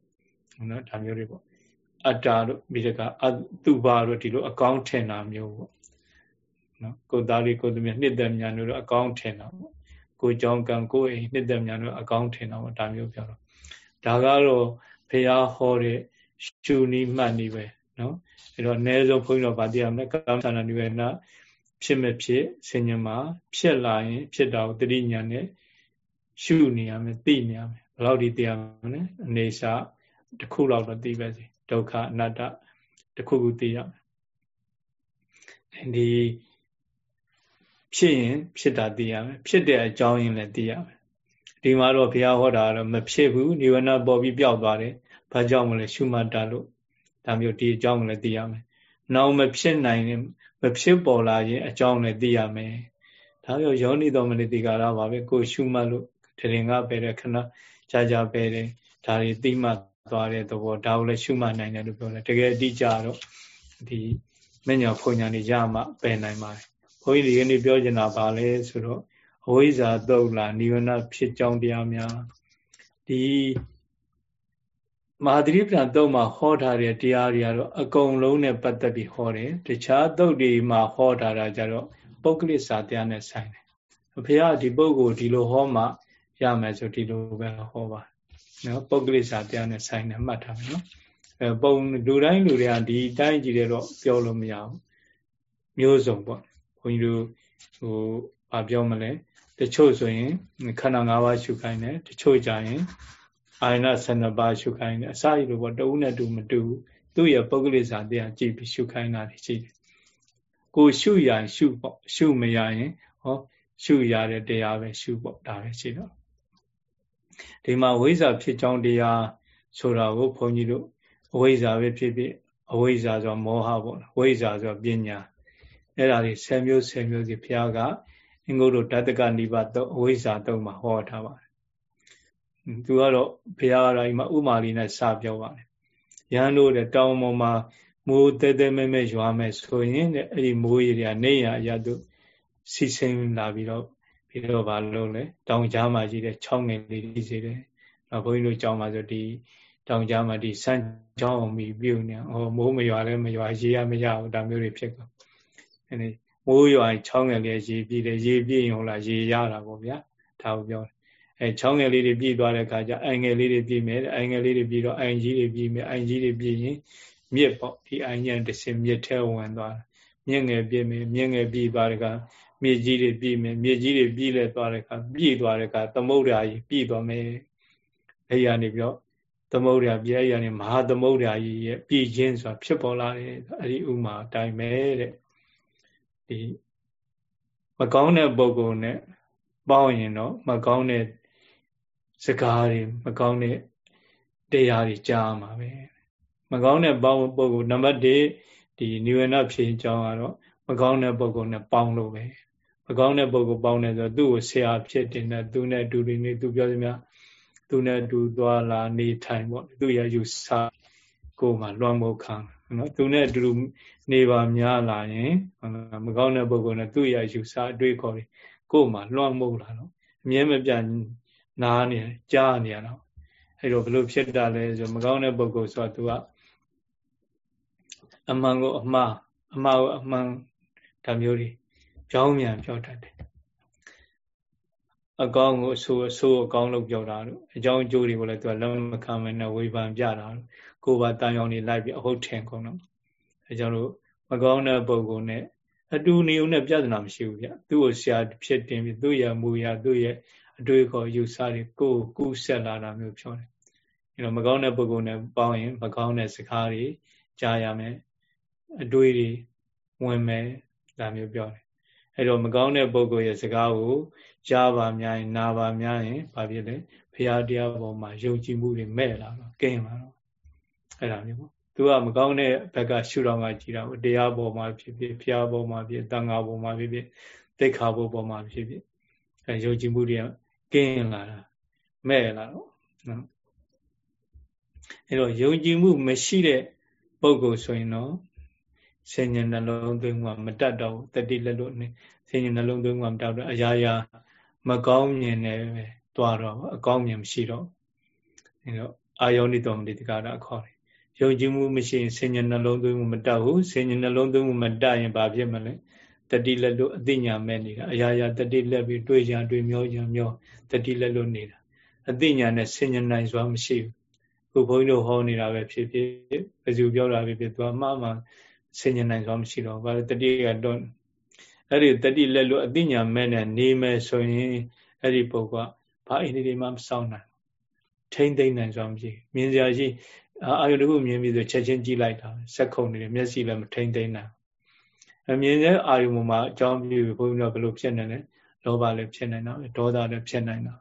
နော်ဒါမျိုးတွေပေါ့ အတ္တတို့ပြီးတကအတုပါတို့ဒီလိုအကောင်းထင်တာမျိုးပေါ့နော်ကိုသားလေးကိုသမီးနှစ်သက်မြန်တို့အကောင်းထင်တာပေါ့ကိုကြောင်းကံကိုအိမ်နှစ်သက်မြန်တို့အကောင်းထင်တာပေါ့ဒါမျိုးပြောတော့ဒါကတော့ဖះဟောတဲ့ရှုနီးမှတ်နီးပဲနော်အဲ့တော့အ ਨੇ ဆုံးဘုန်းကြီးတော်ဗာတိရမယ်ကမ္မဌာနနိဝေနဖြစ်မဖြစ်ဆင်ញမှာဖြစ်လာရင် ဖြစ်တာကိုတတိညာနဲ့ရှုနေရမယ်သိနေရမယ်ဘယ်လောက်ဒီသိရမလဲအနေစာတစ်ခုလောက်တော့သိပဲစီ ဒုက္ခအနတ္တတစ်ခုခုသိရမယ်ဒီဖြစ်ရင်ဖြစ်တာသိရမယ်ဖြစ်တဲ့အကြောင်းရင်းလည်းသိရမယ်ဒီမှာတော့ဘုရားဟောတာကတော့မဖြစ်ဘူးနိဗ္ဗာန်ပေါ်ပြီးပျောက်သွားတယ်ဘာကြောင့်မလဲရှုမှတ်တာလို့ဒါမျိုးဒီအကြောင်းလည်းသိရမယ်နောက်မဖြစ်နိုင်ရင်မဖြစ်ပေါ်လာရင်အကြောင်းလည်းသိရမယ်ဒါပြောယောနိတော်မနိတိကာရပါပဲကိုရှုမှတ်လို့တရင်ကပဲတဲ့ခဏကြာကြာပဲတဲ့ဒါတွေသိမှ သွားတဲ့သဘောဒါကိုလည်းရှုမှတ်နိုင်တယ်လို့ပြောတယ်တကယ်အတိကျတော့ဒီမညာဖုန်ညာနေရမှပယ်နိုင်ပါတယ်ဘုန်းကြီးဒီကနေ့ပြောချင်တာပါလဲဆိုတော့အဝိဇ္ဇာတုတ်လာနိဗ္ဗာန်ဖြစ်ကြောင်းတရားများဒီမဟာသတိပ္ပံတုတ်မှာဟောထားတဲ့တရားတွေကတော့အကုန်လုံးနဲ့ပတ်သက်ပြီးဟောတယ်တခြားတုတ်တွေမှာဟောထားတာကြတော့ပုဂ္ဂလိစာတရားနဲ့ဆိုင်တယ်အဖေကဒီပုဂ္ဂိုလ်ဒီလိုဟောမှရမယ်ဆိုဒီလိုပဲဟောပါ နော်ပုဂ္ဂလိစာတရားနဲ့ဆိုင်တယ်မှတ်ထားမယ်နော်အဲပုံလူတိုင်းလူတွေကဒီတိုင်းကြည့်ရတော့ပြောလို့မရဘူးမျိုးစုံပေါ့ဘုန်းကြီးတို့ဟိုဘာပြောမလဲတချို့ဆိုရင်ခန္ဓာ၅ပါးရှုခိုင်းတယ်တချို့ကြရင်အာရဏ12ပါးရှုခိုင်းတယ်အစာရည်လိုပေါ့တဦးနဲ့တူမတူသူ့ရဲ့ပုဂ္ဂလိစာတရားကြည့်ပြီးရှုခိုင်းတာရှိတယ်ကိုရှုရရင်ရှုပေါ့ရှုမရရင်ဟောရှုရတဲ့တရားပဲရှုပေါ့ဒါပဲရှိတော့ ဒီမှာဝိဇ္ဇာဖြစ်ကြောင်းတရားဆိုတာကိုဘုန်းကြီးတို့အဝိဇ္ဇာပဲဖြစ်ဖြစ်အဝိဇ္ဇာဆိုမောဟပေါ့ဝိဇ္ဇာဆိုပညာအဲ့ဒါတွေ10မျိုး10မျိုးစီဘုရားကအင်္ဂုတ္တဓတ္တကနိဗ္ဗာန်အဝိဇ္ဇာတုံးမှာဟောထားပါတယ်သူကတော့ဘုရားကတော့ဒီမှာဥမာလေးနဲ့စပြောပါတယ်ရဟန်းတို့တဲ့တောင်ပေါ်မှာမိုးတဲတဲမဲမဲရွာမယ်ဆိုရင်တဲ့အဲ့ဒီမိုးရေတွေကနေရအရတို့စီစိမ့်လာပြီးတော့ ပြီးတော့ဘာလို့လဲတောင်ကြားမှာရှိတဲ့ချောင်းငယ်လေးတွေစီတယ်။နောက်ဘုန်းကြီးတို့ကြောင်းမှာဆိုဒီတောင်ကြားမှာဒီစမ်းချောင်းအောင်ပြီးပြုတ်နေဟောမိုးမရွာလဲမရွာရေရမရဘူးဒါမျိုးတွေဖြစ်ကုန်။အဲဒီမိုးရွာချောင်းငယ်လေးရေပြည့်တယ်ရေပြည့်ရင်ဟုတ်လားရေရတာပေါ့ဗျာ။ဒါကိုပြောတယ်။အဲချောင်းငယ်လေးတွေပြည့်သွားတဲ့အခါကျအိုင်ငယ်လေးတွေပြည့်မယ်အိုင်ငယ်လေးတွေပြည့်တော့အိုင်ကြီးတွေပြည့်မယ်အိုင်ကြီးတွေပြည့်ရင်မြစ်ပေါ့ဒီအိုင်ညံတစ်စင်မြစ်ထဲဝင်သွားတယ်။မြင့်ငယ်ပြည့်မယ်မြင့်ငယ်ပြည့်သွားတဲ့အခါ မြေကြီးတွေပြည်မယ်မြေကြီးတွေပြည်လဲသွားတဲ့အခါပြည်သွားတဲ့အခါသမုဒ္ဒရာကြီးပြည်သွားမယ်အဲ့ရနေပြီးတော့သမုဒ္ဒရာပြည်အဲ့ရနေမဟာသမုဒ္ဒရာကြီးရဲ့ပြည်ချင်းဆိုတာဖြစ်ပေါ်လာတယ်အဲ့ဒီဥမာအတိုင်းပဲတဲ့ဒီမကောင်းတဲ့ပုံကုနဲ့ပေါင်းရင်တော့မကောင်းတဲ့စကားတွေမကောင်းတဲ့တရားတွေကြားမှာပဲမကောင်းတဲ့ပေါင်းပုံကုနံပါတ်1ဒီနိဝေနဖြေကြောင်းကတော့မကောင်းတဲ့ပုံကုနဲ့ပေါင်းလို့ပဲ မကောင်းတဲ့ပုဂ္ဂိုလ်ပေါင်းတယ်ဆိုတော့သူ့ကိုဆရာဖြစ်တင်တယ်သူနဲ့အတူနေသူပြောစမြသူနဲ့အတူသွားလာနေထိုင်ပေါ့သူရဲ့ယူဆကိုယ်မှာလွှမ်းမိုးခံနော်သူနဲ့အတူနေပါများလာရင်မကောင်းတဲ့ပုဂ္ဂိုလ်နဲ့သူ့ရဲ့ယူဆအတွေ့အခေါ်တွေကိုယ်မှာလွှမ်းမိုးလာတော့အမြဲမပြတ်နားနေကြားနေရတော့အဲ့တော့ဘလို့ဖြစ်တာလဲဆိုမကောင်းတဲ့ပုဂ္ဂိုလ်ဆိုတော့သူကအမှန်ကိုအမှားအမှားကိုအမှန်ဒါမျိုးတွေ ကြောင်းမြန်ပြောတတ်တယ်အကောင်းကိုအဆိုးအဆိုးအကောင်းလို့ပြောတာတို့အကြောင်းအကျိုးတွေကိုလည်းသူကလုံးမခံမနဲ့ဝေဖန်ပြတာတို့ကိုယ်ပါတန်ရောင်နေလိုက်ပြီးအဟုတ်ထင်ကုန်တော့အဲကြောင့်လို့မကောင်းတဲ့ပုံကုနဲ့အတူနေုံနဲ့ပြဿနာမရှိဘူးဗျသူ့ကိုဆရာဖြစ်တင်ပြီးသူ့ရဲ့မူရာသူ့ရဲ့အတွေ့အခေါ်ယူဆတွေကိုကူးဆက်လာတာမျိုးပြောတယ်အဲတော့မကောင်းတဲ့ပုံကုနဲ့ပေါင်းရင်မကောင်းတဲ့စကားတွေကြားရမယ်အတွေ့တွေဝင်မယ်ဒါမျိုးပြောတယ် အဲ့တော့မကောင်းတဲ့ပုဂ္ဂိုလ်ရဲ့စကားကိုကြားပါများရင်နားပါများရင်ဘာဖြစ်လဲဖရာတရားပေါ်မှာယုံကြည်မှုတွေမဲ့လာတော့ကင်းလာတော့အဲ့ဒါမျိုးပေါ့သူကမကောင်းတဲ့ဘက်ကရှုတော်ကကြည်တာပေါ့တရားပေါ်မှာဖြစ်ဖြစ်ဖရာပေါ်မှာဖြစ်တန်ခါပေါ်မှာဖြစ်ဖြစ်သိက္ခာပေါ်ပေါ်မှာဖြစ်ဖြစ်အဲယုံကြည်မှုတွေကကင်းလာတာမဲ့လာတော့နော်အဲတော့ယုံကြည်မှုမရှိတဲ့ပုဂ္ဂိုလ်ဆိုရင်တော့ ဆင်ញံနှလုံးသွင်းမှုမတတ်တော့တတိလက်လို့နေဆင်ញံနှလုံးသွင်းမှုမတတ်တော့အရာရာမကောင်းမြင်နေပဲတွားတော့အကောင်းမြင်မရှိတော့အဲတော့အာယောနိတော်မတိတကာရခေါ်တယ်ယုံကြည်မှုမရှိရင်ဆင်ញံနှလုံးသွင်းမှုမတတ်ဘူးဆင်ញံနှလုံးသွင်းမှုမတတ်ရင်ဘာဖြစ်မလဲတတိလက်လို့အသိညာမဲ့နေတာအရာရာတတိလက်ပြီးတွေးကြတွေးမျောကြမျောတတိလက်လို့နေတာအသိညာနဲ့ဆင်ញံနိုင်စွာမရှိဘူးခုဘုန်းကြီးတို့ဟောနေတာပဲဖြစ်ဖြစ်ဘယ်သူပြောတာပဲဖြစ်သွားမှမှ ဆင်ញံနိုင်စွာမရှိတော့ဘာတတိကတော့အဲ့ဒီတတိလက်လို့အသိညာမဲ့နဲ့နေမယ်ဆိုရင်အဲ့ဒီပုဂ္ဂိုလ်ကဘာအိန္ဒိတွေမှမဆောင်နိုင်ထိမ့်သိမ့်နိုင်စွာမရှိမြင်စရာရှိအာယုတခုမြင်ပြီးဆိုချက်ချင်းကြည့်လိုက်တာစက်ခုံနေတယ်မျက်စိလည်းမထိမ့်သိမ့်နိုင်အမြင်တဲ့အာယုံမှာအကြောင်းပြုဘုန်းကြီးတို့ဘယ်လိုဖြစ်နေလဲလောဘလည်းဖြစ်နိုင်တာပဲဒေါသလည်းဖြစ်နိုင်တာ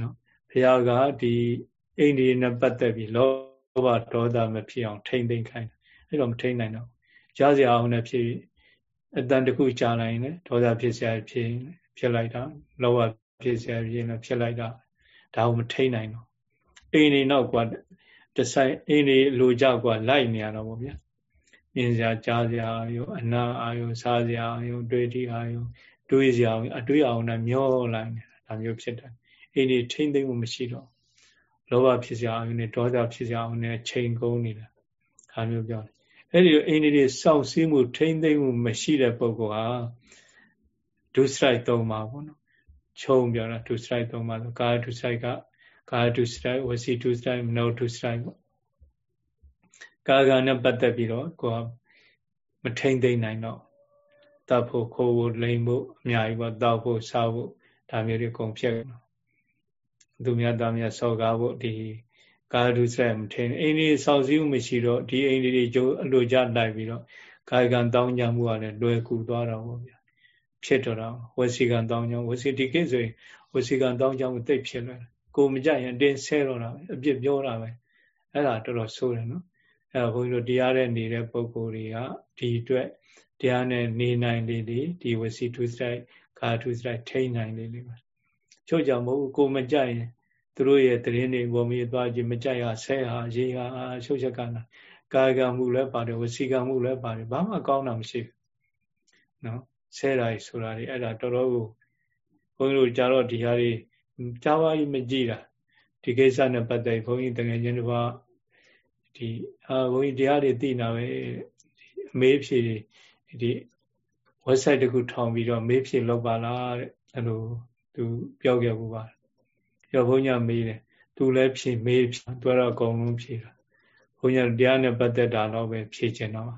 နော်ဘုရားကဒီအိန္ဒိနဲ့ပတ်သက်ပြီးလောဘဒေါသမဖြစ်အောင်ထိမ့်သိမ့်ခိုင်းတယ်အဲ့တော့မထိမ့်နိုင်တော့ ကြားစရာအောင်လည်းဖြစ်အတန်တခုကြားလိုက်ရင်လည်းဒေါသဖြစ်စရာဖြစ်ဖြစ်လိုက်တာလောဘဖြစ်စရာဖြစ်နေဖြစ်လိုက်တာဒါကိုမထိမ့်နိုင်တော့အိန္ဒိနောက်ကွာတဆိုင်အိန္ဒိလိုကြကွာလိုက်နေရတော့ဗောဗျာမြင်စရာကြားစရာရောအနာအာယုစားစရာရောတွေ့တိအာယုတွေးစရာအတွေးအောင်နဲ့မျောလိုက်နေတာဒါမျိုးဖြစ်တယ်အိန္ဒိထိမ့်သိမ့်မှုမရှိတော့လောဘဖြစ်စရာအောင်နဲ့ဒေါသဖြစ်စရာအောင်နဲ့ချိန်ကုန်နေတာဒါမျိုးပြောတယ် အဲ့ဒီအိန္ဒိတွေစောင့်စည်းမှု ထိမ့်သိမ့်မှုမရှိတဲ့ပုဂ္ဂိုလ်ဟာဒုစရိုက်သုံးပါဘောနော်ခြုံပြောတာဒုစရိုက်သုံးပါဆိုကာယဒုစရိုက်ကကာယဒုစရိုက်ဝစီဒုစရိုက်မနောဒုစရိုက်ပေါ့ကာကနဲ့ပတ်သက်ပြီးတော့ကိုယ်မထိမ့်သိမ့်နိုင်တော့တတ်ဖို့ခိုးဖို့လိမ်ဖို့အများကြီးပေါ့တောက်ဖို့စားဖို့ဒါမျိုးတွေအကုန်ဖြစ်သူများသားများစော်ကားဖို့ဒီ ကာယဒုစရိုက်မထိန်အိန္ဒိစောက်စည်းမှုမရှိတော့ဒီအိန္ဒိတွေကျိုးအလိုကြလိုက်ပြီးတော့ကာယကံတောင်းကြမှုကလည်းလွယ်ကူသွားတော့ဗျာဖြစ်တော့တာဝစီကံတောင်းကြဝစီဒီကိဆိုရင်ဝစီကံတောင်းကြမှုတိတ်ဖြစ်လွယ်ကိုမကြရင်တင်းဆဲတော့တာပဲအပြစ်ပြောတာပဲအဲ့ဒါတော်တော်ဆိုးတယ်နော်အဲ့ဘုန်းကြီးတို့တရားနဲ့နေတဲ့ပုံကိုယ်တွေကဒီအတွက်တရားနဲ့နေနိုင်လေလေဒီဝစီထုစရိုက်ခါထုစရိုက်ထိန်းနိုင်လေလေပါချို့ကြောင့်မဟုတ်ကိုမကြရင် သူတို့ရဲ့တရင်တွေပုံပြီးသွားကြည့်မကြရဆဲဟာရေးဟာရှုပ်ချက်ကနာကာယကမှုလည်းပါတယ်ဝစီကမှုလည်းပါတယ်ဘာမှကောင်းတာမရှိဘူးနော်ဆဲတာကြီးဆိုတာတွေအဲ့ဒါတော်တော်ကိုဘုန်းကြီးတို့ကြားတော့ဒီဟာတွေကြားပါကြီးမကြည့်တာဒီကိစ္စနဲ့ပတ်သက်ဘုန်းကြီးတကယ်ချင်းတစ်ပါးဒီအာဘုန်းကြီးတရားတွေသိနာပဲအမေးဖြေဒီ website တခုထောင်ပြီးတော့မေးဖြေလုပ်ပါလားတဲ့အဲ့လိုသူပြောခဲ့ဘူးပါ ရောဘုန်းကြီးမေးတယ်သူလည်းဖြေမေးသူကတော့အကုန်လုံးဖြေတာဘုန်းကြီးတရားနဲ့ပတ်သက်တာတော့ပဲဖြေချင်တော့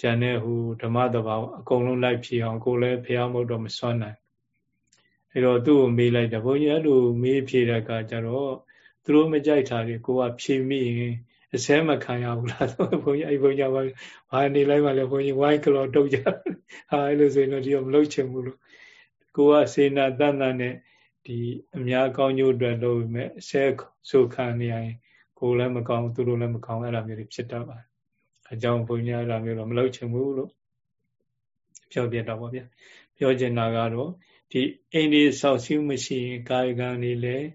ကျန်တဲ့ဟိုဓမ္မတဘာအကုန်လုံးလိုက်ဖြေအောင်ကိုလည်းဖះမဟုတ်တော့မစွမ်းနိုင်အဲ့တော့သူ့ကိုမေးလိုက်တယ်ဘုန်းကြီးအဲ့လိုမေးဖြေတဲ့အခါကျတော့သူတို့မကြိုက်တာတွေကိုကဖြေမိရင်အစဲမခံရဘူးလားဆိုဘုန်းကြီးအဲ့ဘုန်းကြီးကဘာနေလိုက်မှလဲဘုန်းကြီးဝိုင်းကလောတုတ်ကြဟာအဲ့လိုဆိုရင်တော့ဒီတော့မလုပ်ချင်ဘူးလို့ကိုကစေနာတန်တန်နဲ့ ဒီအများကောင်းကျိုးအတွက်လုပ်ပြီးမဲ့အစဲဆိုခံနေရင်ကိုလည်းမကောင်းသူတို့လည်းမကောင်းအဲ့လိုမျိုးတွေဖြစ်တတ်ပါတယ်အကြောင်းဘုန်းကြီးအဲ့လိုမျိုးတော့မလုပ်ချင်ဘူးလို့ပြောပြတော့ပါဗျာပြောချင်တာကတော့ဒီအိန္ဒိဆောက်စည်းမရှိရင်ကာယကံတွေလည်း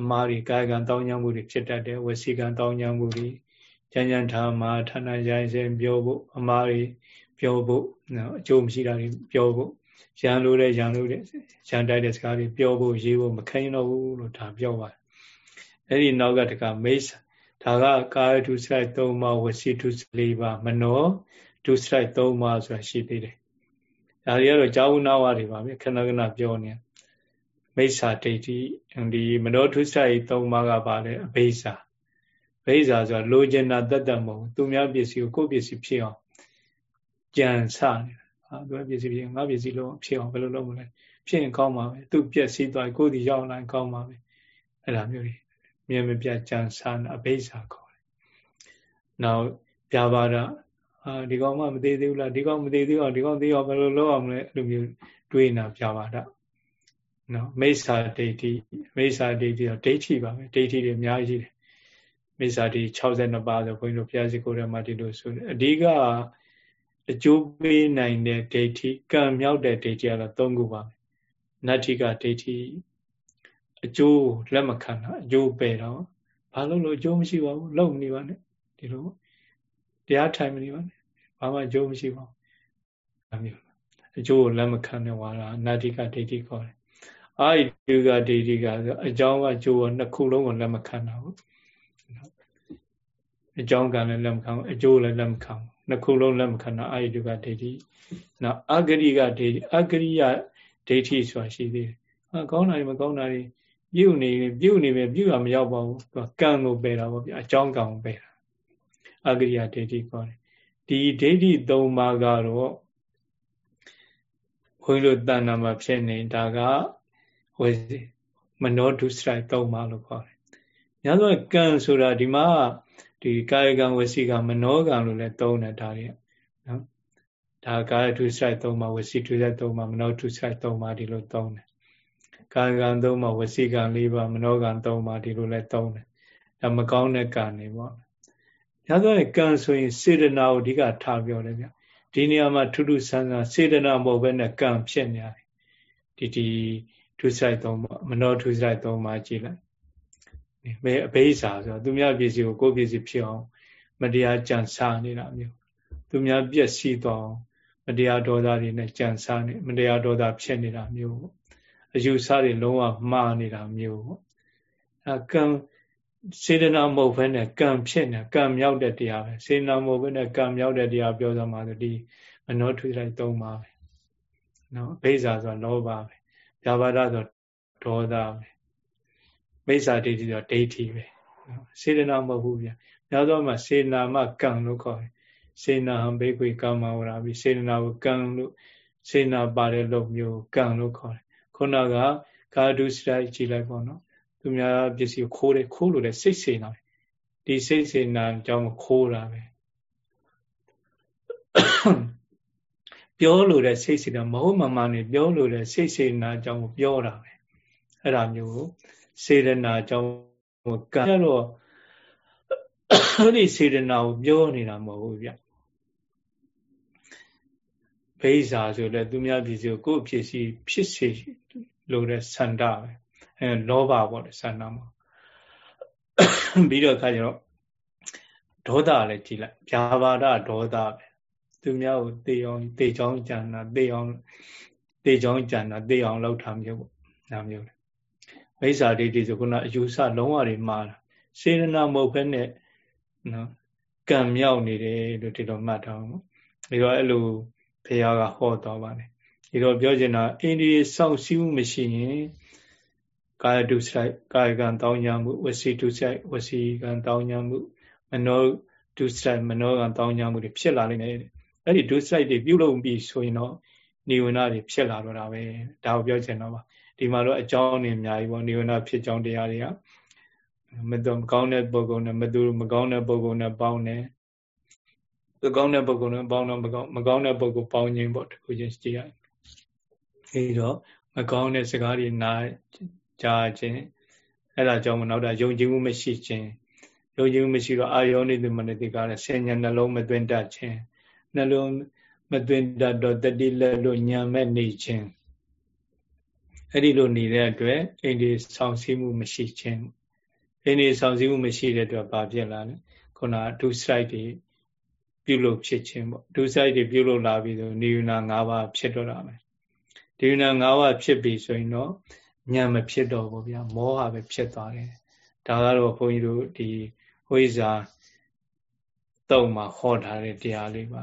အမားတွေကာယကံတောင်းကြမှုတွေဖြစ်တတ်တယ်ဝစီကံတောင်းကြမှုတွေကြံ့ကြံ့ထားမှာဌာနရိုင်းစင်ပြောဖို့အမားတွေပြောဖို့နော်အကျိုးမရှိတာတွေပြောဖို့ ရန်လို့တဲ့ရန်လို့တဲ့ရန်တိုက်တဲ့စကားတွေပြောဖို့ရေးဖို့မခိုင်းတော့ဘူးလို့ဒါပြောပါတယ်အဲ့ဒီနောက်ကတကမိတ်ဒါကကာယဒုစရိုက်၃ပါးဝစီဒုစ၄ပါးမနောဒုစရိုက်၃ပါးဆိုတာရှိသေးတယ်ဒါတွေကတော့ကြာဝနာဝတွေပါပဲခဏခဏပြောနေမိစ္ဆာဒိဋ္ဌိဒီမနောထုစရိုက်၃ပါးကပါလေအဘိဇာဘိဇာဆိုတာလိုချင်တာတတ်တတ်မဟုတ်သူများပစ္စည်းကိုကိုယ့်ပစ္စည်းဖြစ်အောင်ကြံစနေတာ ဟာသူကပစ္စည်းဖြစ်ငါပစ္စည်းလုံးဖြစ်အောင်ဘယ်လိုလုပ်မလဲဖြစ်ရင်ကောင်းပါပဲသူပြက်စီးသွားကိုယ်ဒီရောက်လာကောင်းပါပဲအဲ့လိုမျိုးတွေမြင်မပြကြံစနာအဘိဇာခေါ်တယ်နောက်ပြပါဒအာဒီကောင်မှမသေးသေးဘူးလားဒီကောင်မသေးသေးအောင်ဒီကောင်သေးအောင်ဘယ်လိုလုပ်အောင်လဲအဲ့လိုမျိုးတွေးနေတာပြပါဒနော်မိစ္ဆာဒိဋ္ဌိမိစ္ဆာဒိဋ္ဌိတော့ဒိဋ္ဌိပါပဲဒိဋ္ဌိတွေအများကြီးတယ်မိစ္ဆာဒိဋ္ဌိ62ပါးဆိုဘုန်းကြီးတို့ဘုရားရှိခိုးထဲမှာဒီလိုဆိုတယ်အဓိက အကျိုးပေးနိုင်တဲ့ဒိဋ္ဌိကံမြောက်တဲ့ဒိဋ္ဌိကတော့၃ခုပါပဲနတ္ထိကဒိဋ္ဌိအကျိုးလက်မခံတာအကျိုးပယ်တော့ဘာလို့လို့အကျိုးမရှိပါဘူးလုံနေပါနဲ့ဒီလိုတရားထိုင်မနေပါနဲ့ဘာမှအကျိုးမရှိပါဘူးအမျိုးအကျိုးကိုလက်မခံတဲ့ဝါဒနာတိကဒိဋ္ဌိခေါ်တယ်အာယုကဒိဋ္ဌိကဆိုအကြောင်းကအကျိုးကနှစ်ခုလုံးကိုလက်မခံတာဘူးအကြောင်းကလည်းလက်မခံအကျိုးလည်းလက်မခံ နှစ်ခုလုံးလက်မခံတာအာယုကဒိဋ္ဌိနောက်အဂရိကဒိဋ္ဌိအဂရိယဒိဋ္ဌိဆိုတာရှိသေးတယ်ဟာကောင်းတာတွေမကောင်းတာတွေပြုတ်နေပြုတ်နေပဲပြုတ်ရမရောက်ပါဘူးသူကံကိုပယ်တာပေါ့ဗျအကြောင်းကံကိုပယ်တာအဂရိယဒိဋ္ဌိခေါ်တယ်ဒီဒိဋ္ဌိ၃ပါးကတော့ခွင်းလို့တဏ္ဍာမှာဖြစ်နေတာကဝေမနောဒုစရိုက်၃ပါးလို့ခေါ်တယ်။ညာဆိုကံဆိုတာဒီမှာ ဒီကာယကံဝစီကံမနောကံလို့လည်းသုံးတယ်ဒါတွေနော်။ဒါကာယဒုစရိုက်၃ပါးဝစီဒုစရိုက်၃ပါးမနောဒုစရိုက်၃ပါးဒီလိုသုံးတယ်။ကာယကံ၃ပါးဝစီကံ၄ပါးမနောကံ၃ပါးဒီလိုလည်းသုံးတယ်။ဒါမကောင်းတဲ့ကံတွေပေါ့။ညာဆိုကံဆိုရင်စေတနာကိုအဓိကထားပြောတယ်ဗျ။ဒီနေရာမှာထူးထူးဆန်းဆန်းစေတနာမဟုတ်ဘဲနဲ့ကံဖြစ်နေတယ်။ဒီဒီဒုစရိုက်သုံးပါမနောဒုစရိုက်သုံးပါကြည့်လိုက် မေအဘိဓါဆိုတော့သူများပစ္စည်းကိုကိုယ်ပစ္စည်းဖြစ်အောင်မတရားကြံစားနေတာမျိုးသူများပြည့်စည်တော့မတရားဒေါသတွေနဲ့ကြံစားနေမတရားဒေါသဖြစ်နေတာမျိုးအယူဆတွေလုံးဝမှားနေတာမျိုးပေါ့အဲကံစေတနာမဟုတ်ဘဲနဲ့ကံဖြစ်နေကံမြောက်တဲ့တရားပဲစေတနာမဟုတ်ဘဲနဲ့ကံမြောက်တဲ့တရားပြောစမှာဆိုဒီမနောထွေးလိုက်သုံးပါပဲနော်အဘိဓါဆိုတော့လောဘပဲဗျာပါဒဆိုဒေါသပဲ မိစ္ဆာဒိဋ္ဌိဆိုဒိဋ္ဌိပဲစေတနာမဟုတ်ဘူးဗျာများသောမှာစေနာမကံလို့ခေါ်တယ်စေနာဟံဘေကွေကာမဝရာပြီစေနာကိုကံလို့စေနာပါတဲ့လို့မျိုးကံလို့ခေါ်တယ်ခုနကကာဒုစရိုက်ကြည့်လိုက်ပေါ့နော်သူများပစ္စည်းခိုးတယ်ခိုးလို့လည်းစိတ်စေနာဒီစိတ်စေနာအကြောင်းခိုးတာပဲပြောလို့တဲ့စိတ်စေတနာမဟုတ်မှန်မှန်နေပြောလို့တဲ့စိတ်စေတနာအကြောင်းကိုပြောတာပဲအဲ့ဒါမျိုးကို စေတနာအကြောင်းကိုကံရတော့အဲ့ဒီစေတနာကိုပြောနေတာမဟုတ်ဘူးဗျဘိဇာဆိုလဲသူများပြည်စီကိုကိုယ့်ဖြစ်စီဖြစ်စေလို့တဲ့ဆန္ဒပဲအဲလောဘပေါ့လေဆန္ဒမှာပြီးတော့ခါကျတော့ဒေါသလည်းကြည်လိုက်ဗျာပါဒဒေါသပဲသူများကိုတေအောင်တေချောင်းကြံတာတေအောင်တေချောင်းကြံတာတေအောင်လောက်ထားမျိုးပေါ့နာမျိုးလေ မိစ္ဆာဒိဋ္ဌိဆိုခုနအယူဆလုံးဝတွေမှားတာစေရနာမဟုတ်ဘဲနဲ့နော်ကံမြောက်နေတယ်လို့ဒီလိုမှတ်ထားအောင်ပြီးတော့အဲ့လိုဘုရားကဟောတော်ပါတယ်ဒီတော့ပြောချင်တာအိန္ဒိယစောင့်စည်းမှုမရှိရင်ကာယဒုစရိုက်ကာယကံတောင်းကြမှုဝစီဒုစရိုက်ဝစီကံတောင်းကြမှုမနောဒုစရိုက်မနောကံတောင်းကြမှုတွေဖြစ်လာနိုင်တယ်အဲ့ဒီဒုစရိုက်တွေပြုလုပ်ပြီးဆိုရင်တော့နိဝရဏတွေဖြစ်လာတော့တာပဲဒါကိုပြောချင်တော့ပါ ဒီမှာတော့အကြောင်းတွေအများကြီးပေါ့နိဝရဏဖြစ်ကြောင်းတရားတွေကမတော်မကောင်းတဲ့ပုဂ္ဂိုလ်နဲ့မတူမကောင်းတဲ့ပုဂ္ဂိုလ်နဲ့ပေါင်းတယ်မကောင်းတဲ့ပုဂ္ဂိုလ်နဲ့ပေါင်းတော့မကောင်းမကောင်းတဲ့ပုဂ္ဂိုလ်ပေါင်းခြင်းပေါ့တခုချင်းကြည့်ရအဲဒီတော့မကောင်းတဲ့စကားတွေနားကြားခြင်းအဲ့ဒါကြောင့်မနောက်တာယုံကြည်မှုမရှိခြင်းယုံကြည်မှုမရှိတော့အာယောနိသမနတိကလည်းဆင်ញနှလုံးမသွင်းတတ်ခြင်းနှလုံးမသွင်းတတ်တော့တတိလက်လို့ညံမဲ့နေခြင်း အဲ့ဒီလိုနေတဲ့အတွက်အိန္ဒိဆောင်စည်းမှုမရှိခြင်းအိန္ဒိဆောင်စည်းမှုမရှိတဲ့အတွက်ဘာဖြစ်လာလဲခုနဒုစရိုက်တွေပြုလုပ်ဖြစ်ခြင်းပေါ့ဒုစရိုက်တွေပြုလုပ်လာပြီးဆိုနိယနာ၅ပါးဖြစ်တော့တာပဲဒီနာ၅ပါးဖြစ်ပြီဆိုရင်တော့ဉာဏ်မဖြစ်တော့ဘူးဗျာမောဟပဲဖြစ်သွားတယ်ဒါကတော့ဘုန်းကြီးတို့ဒီဝိဇ္ဇာတုံမှာဟောထားတဲ့တရားလေးပါ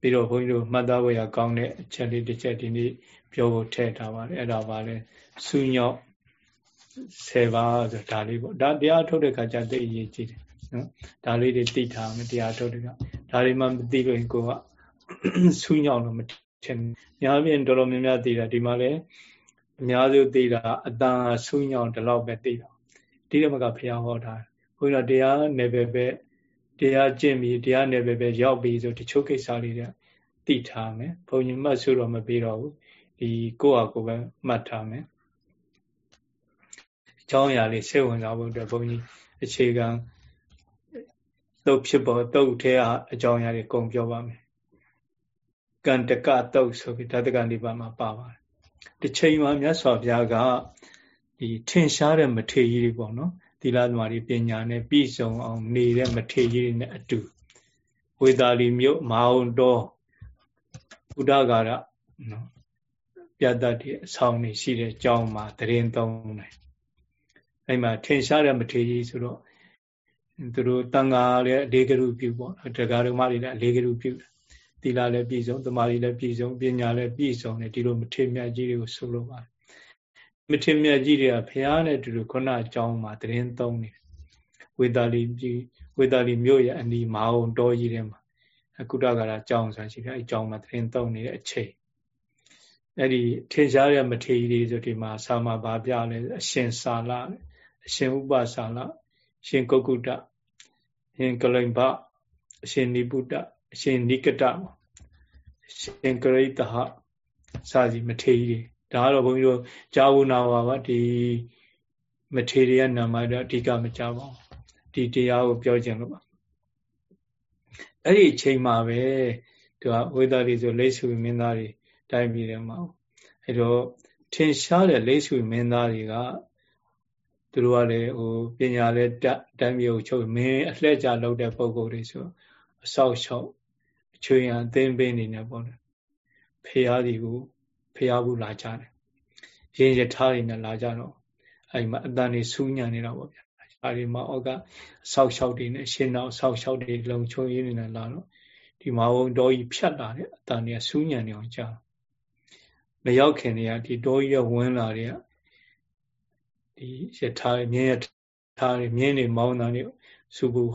ပြီးတော့ဘုန်းကြီးတို့မှတ်သားဖို့ရကောင်းတဲ့အချက်လေးတစ်ချက်ဒီနေ့ ပြောဖို့ထည့်ထားပါတယ်အဲ့ဒါပါလဲစူးညော့10ပါးဆိုဒါလေးပေါ့ဒါတရားထုတ်တဲ့ခါကျသိအရေးကြီးတယ်နော်ဒါလေးတွေသိထားမယ်တရားထုတ်တဲ့ကဒါတွေမှမသိလို့ကိုကစူးညော့လို့မထင်များပြင်တော်တော်များများသိတာဒီမှာလဲအများစုသိတာအတန်စူးညော့ဒီလောက်ပဲသိတာဒီတော့မကဖျားဟောတာဘုရားတရားနယ်ပယ်ပဲတရားကျင့်ပြီးတရားနယ်ပယ်ပဲရောက်ပြီးဆိုတချို့ကိစ္စလေးတွေသိထားမယ်ဘုန်းကြီးမှတ်ဆိုတော့မပြီးတော့ဘူး ဒီကိုယ့်ဟာကိုယ်ပဲမှတ်ထားမယ်အကြောင်းအရာလေးစိတ်ဝင်စားဖို့အတွက်ဘုန်းကြီးအခြေခံသုတ်ဖြစ်ပေါ်သုတ်ထဲအကြောင်းအရာတွေကုန်ပြောပါမယ်ကန္တကသုတ်ဆိုပြီးဓာတကနိဗ္ဗာန်မှာပါပါတယ်တစ်ချိန်မှာမြတ်စွာဘုရားကဒီထင်ရှားတဲ့မထေရကြီးတွေပေါ့နော်သီလသမာဓိပညာနဲ့ပြည့်စုံအောင်နေတဲ့မထေရကြီးတွေနဲ့အတူဝေသာလီမြို့မဟာုံတော်ဘုဒ္ဓဂါရနော် ပြတ်တတ်တဲ့အဆောင်နေရှိတဲ့ကျောင်းမှာတရင်သုံးတယ်အဲ့မှာထင်ရှားတဲ့မထေရကြီးဆိုတော့သူတို့တန်ဃာလည်းအလေးကရုပြုပေါ့တရားဓမ္မတွေလည်းအလေးကရုပြုသီလလည်းပြည့်စုံတမာရီလည်းပြည့်စုံပညာလည်းပြည့်စုံတယ်ဒီလိုမထေမြတ်ကြီးတွေကိုဆိုလိုပါတယ်မထေမြတ်ကြီးတွေကဘုရားနဲ့တူတူခုနအကြောင်းမှာတရင်သုံးနေတယ်ဝေတာလီပြည်ဝေတာလီမြို့ရဲ့အနီးမဟာုံတော်ကြီးထဲမှာအကုတကရာအကြောင်းဆိုရှိတယ်အဲအကြောင်းမှာတရင်သုံးနေတဲ့အချိန် အဲ့ဒီထင်ရှားတဲ့မထေရကြီးတွေဆိုဒီမှာစာမဘာပြလဲအရှင်စာလအရှင်ဥပစာလအရှင်ကုတ်ကုတအရှင်ကလိန်ဘအရှင်နိပုတ္တအရှင်နိကတအရှင်ကရိတဟစာစီမထေရကြီးဒါကတော့ဘုန်းကြီးတို့ကြာဝနာပါပါဒီမထေရရဲ့နာမတော့အဓိကမကြပါဘူးဒီတရားကိုပြောခြင်းလို့ပါအဲ့ဒီအချိန်မှာပဲသူကဝိသရီဆိုလိတ်ဆူမင်းသားတွေ တိုင်းပြည်ထဲမှာအဲ့တော့ထင်ရှားတဲ့လိတ်ဆူမင်းသားတွေကသူတို့ကလည်းဟိုပညာလည်းတတိုင်းပြည်ကိုချုပ်မင်းအလှည့်ကြလုပ်တဲ့ပုံကိုယ်တွေဆိုအဆောက်ရှောက်အချွေရန်အသိပေးနေနေပေါ့လေဖေရသည်ကိုဖေရဘူးလာကြတယ်ရင်ရထားတွေနဲ့လာကြတော့အဲ့မှာအတန်နေစူးညံနေတာပေါ့ဗျာအဲဒီမှာဩကအဆောက်ရှောက်တွေနဲ့ရှင်းတော့ဆောက်ရှောက်တွေလုံချုံရင်းနေလာတော့ဒီမဝုံတော်ကြီးဖြတ်လာတဲ့အတန်နေစူးညံနေအောင်ကြာ မရောက်ခင်နေရဒီတောကြီးရဝင်လာတဲ့ဒီရထားမြင်းရထားတွေမြင်းတွေမောင်းတာတွေစုဘူး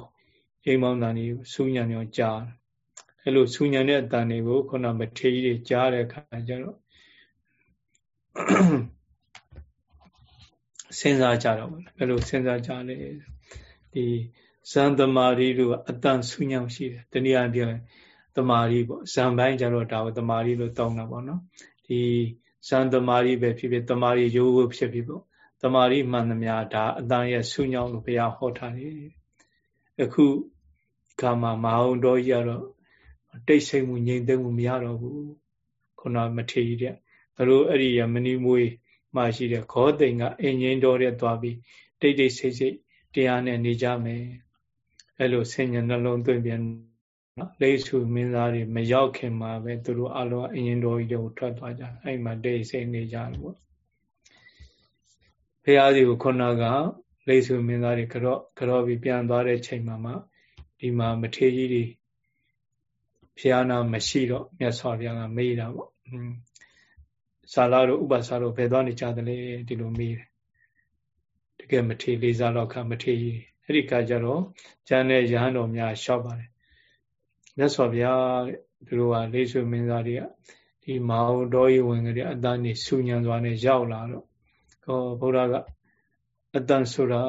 ရိမ်မောင်းတာတွေစူးညံညောကြားအဲ့လိုစူးညံတဲ့အတန်တွေကိုခုနမထေကြီးတွေကြားတဲ့အခါကျတော့စဉ်းစားကြတော့ဘယ်လိုစဉ်းစားကြလဲဒီဇန်သမာဓိတို့အတန်ဆူညောင်ရှိတယ်တနည်းအားဖြင့်သမာဓိပေါ့ဇန်ပိုင်းကျတော့ဒါကိုသမာဓိလို့တောင်းတာပေါ့နော် ဒီဇန်တမာရီပဲဖြစ်ဖြစ်တမာရီရိုးရိုးဖြစ်ဖြစ်ပေါ့တမာရီမှန်သမျှဒါအတန်ရဲ့ဆုညောင်းလို့ဘုရားဟောထားတယ်အခုကမှာမဟာုံတော်ကြီးကတော့တိတ်ဆိတ်မှုငြိမ်သက်မှုမရတော့ဘူးခုနမထေကြီးတဲ့ဘလို့အဲ့ဒီရမဏိမွေမှရှိတဲ့ခောတိန်ကအင်ငိမ့်တော်တဲ့သွားပြီးတိတ်တိတ်ဆိတ်ဆိတ်တရားနဲ့နေကြမယ်အဲ့လိုဆင်ញံနှလုံးသွင်းပြန် နော်လိစုမင်းသားတွေမရောက်ခင်မှာပဲသူတို့အလုံးအရင်တော်ကြီးကိုထွက်သွားကြအဲ့မှာတိတ်ဆိတ်နေကြတယ်ပေါ့ဘုရားကြီးကိုခုနကလိစုမင်းသားတွေကြော့ကြော့ပြီးပြန်သွားတဲ့ချိန်မှာမှဒီမှာမထေကြီးတွေဖျားနာမရှိတော့မြတ်စွာဘုရားကမေးတာပေါ့ဇာလာတို့ဥပစာတို့ဘယ်သွားနေကြသလဲဒီလိုမေးတယ်တကယ်မထေလေးစားတော့ခမထေအဲ့ဒီကကြတော့ကျန်တဲ့ရဟန်းတော်များလျှောက်ပါတယ် မြတ်စွာဘုရားသူတို့ကလေးဆွေမင်းသားတွေကဒီမဟာတော်ကြီးဝင်ကြတဲ့အတန်းနေဆူညံစွာနဲ့ရောက်လာတော့ဟောဘုရားကအတန်းဆိုတာ